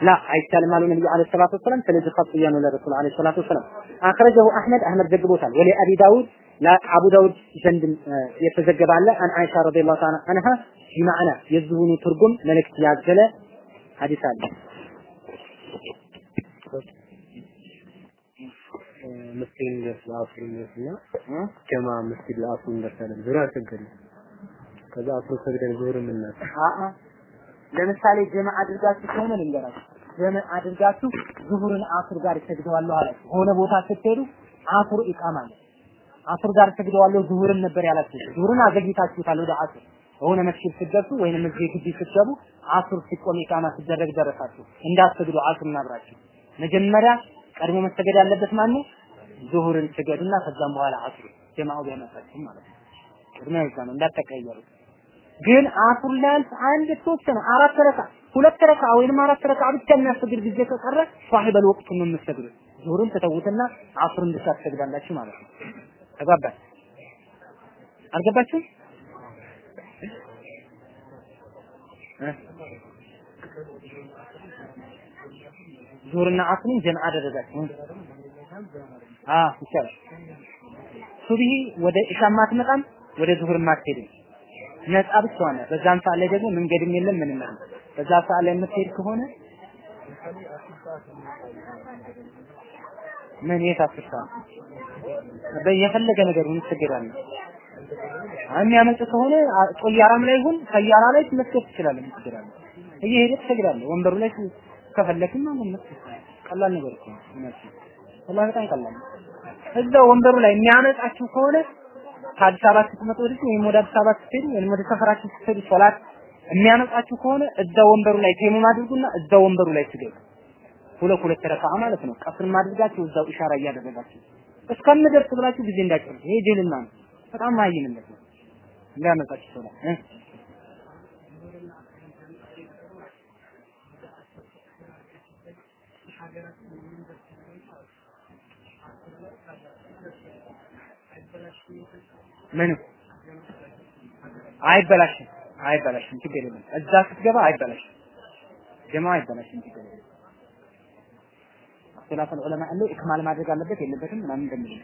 ላ አይቻልም አሉ ነብዩ አለይሂ ሰላቱ ወሰለም። ስለዚህ ኻሲያ ነው ለረሱል አለይሂ ሰላቱ ወሰለም። አኽረጀሁ አህመድ አህመድ ዘግቦታል። ወሊ አቢ ዳውድ ለአቡ ዳውድ ዘንድ የተዘገበ አለ አን አይሻ ረዲየላሁ ተዓላ አንሃ ቢማዕና የዚሁኑ ትርጉም መልእክት ያዘለ ሐዲስ አለ። መስጊድ እንደርስ ለአስር እንደርስና ጀማ መስጊድ ለአስር እንደርሳለን። ዙሪያ አልሰገድንም። ከዛ አስር ሰግደን ዙሁር የምናት አአ ለምሳሌ ጀማ አድርጋችሁ ከሆነ ልንገራችሁ። ጀማ አድርጋችሁ ዙሁርን አስር ጋር ሰግደዋለሁ አላችሁ። ሆነ ቦታ ስትሄዱ አስር ኢቃማ አለ። አስር ጋር ሰግደዋለሁ ዙሁርን ነበር ያላችሁ። ዙሁርን አዘግይታችሁታል ወደ አስር የሆነ መስጊድ ስትገቡ ወይንም እዚህ ግቢ ስትገቡ አስር ሲቆም ኢቃማ ሲደረግ ደረሳችሁ። እንዳትሰግዱ አስርን አብራችሁ መጀመሪያ ቀድሞ መሰገድ ያለበት ማን ነው? ዙሁርን ስገዱና ከዛም በኋላ አስሩ። ጀማው ቢያመጣችሁ ማለት ነው። ቅድሚያ ይዛ ነው እንዳትቀየሩ። ግን አሱር ላልፍ አንድ የተወሰነ አራት ረካ ሁለት ረካ ወይንም አራት ረካ ብቻ የሚያስገድ ጊዜ ከቀረ ሷሂበል ወቅቱ ነው የምትሰግዱት። ዙሁርን ተተውትና አሱርን ብቻ ትሰግዳላችሁ ማለት ነው። ተግባባን? አልገባችሁም? እ? ዙሁርና አስርን ጀምዕ አደረጋችሁ። አ ይቻላል። ሱብሂ ወደ ኢሻም አትመጣም፣ ወደ ዙሁርም አትሄድም። ነፃ ብቻዋን ናት። በዛም ሰዓት ላይ ደግሞ መንገድም የለም ምንም የለም። በዛ ሰዓት ላይ የምትሄድ ከሆነ ምን የት አስር ሰዓት የፈለገ ነገር ምን? የሚያመልጥ ከሆነ ጦያራም ላይ ይሁን ሰያራ ላይ መስገድ ትችላለህ። ምን ትገዳለህ? እየሄድህ ትሰግዳለህ። ወንበሩ ላይ ከፈለክም ማለት ነው። ቀላል ነገር እኮ እውነት ወላሂ በጣም ቀላል እዛው ወንበሩ ላይ የሚያመጣችሁ ከሆነ ከአዲስ አበባ ስትመጡ ወደዚህ ወይም ወደ አዲስ አበባ ስትሄዱ ወይም ወደ ሰፈራችሁ ስትሄዱ ሶላት የሚያመጣችሁ ከሆነ እዛው ወንበሩ ላይ ተይሙም አድርጉና እዛው ወንበሩ ላይ ስገዱ። ሁለት ሁለት ረካዓ ማለት ነው። ቀስር ማድረጋችሁ እዛው ኢሻራ እያደረጋችሁ እስከምደርስ ብላችሁ ጊዜ እንዳጨርሱ። ይሄ ጅልና ነው። በጣም ማይምነት ነው። እንዳያመጣችሁ እ ምንም አይበላሽም፣ አይበላሽም፣ ችግር የለም። እዛ ስትገባ አይበላሽም፣ ጀማ አይበላሽም፣ ችግር የለም። እክትላፍ ዑለማ አለው ኢክማል ማድረግ አለበት የለበትም ምናምን እንደሚል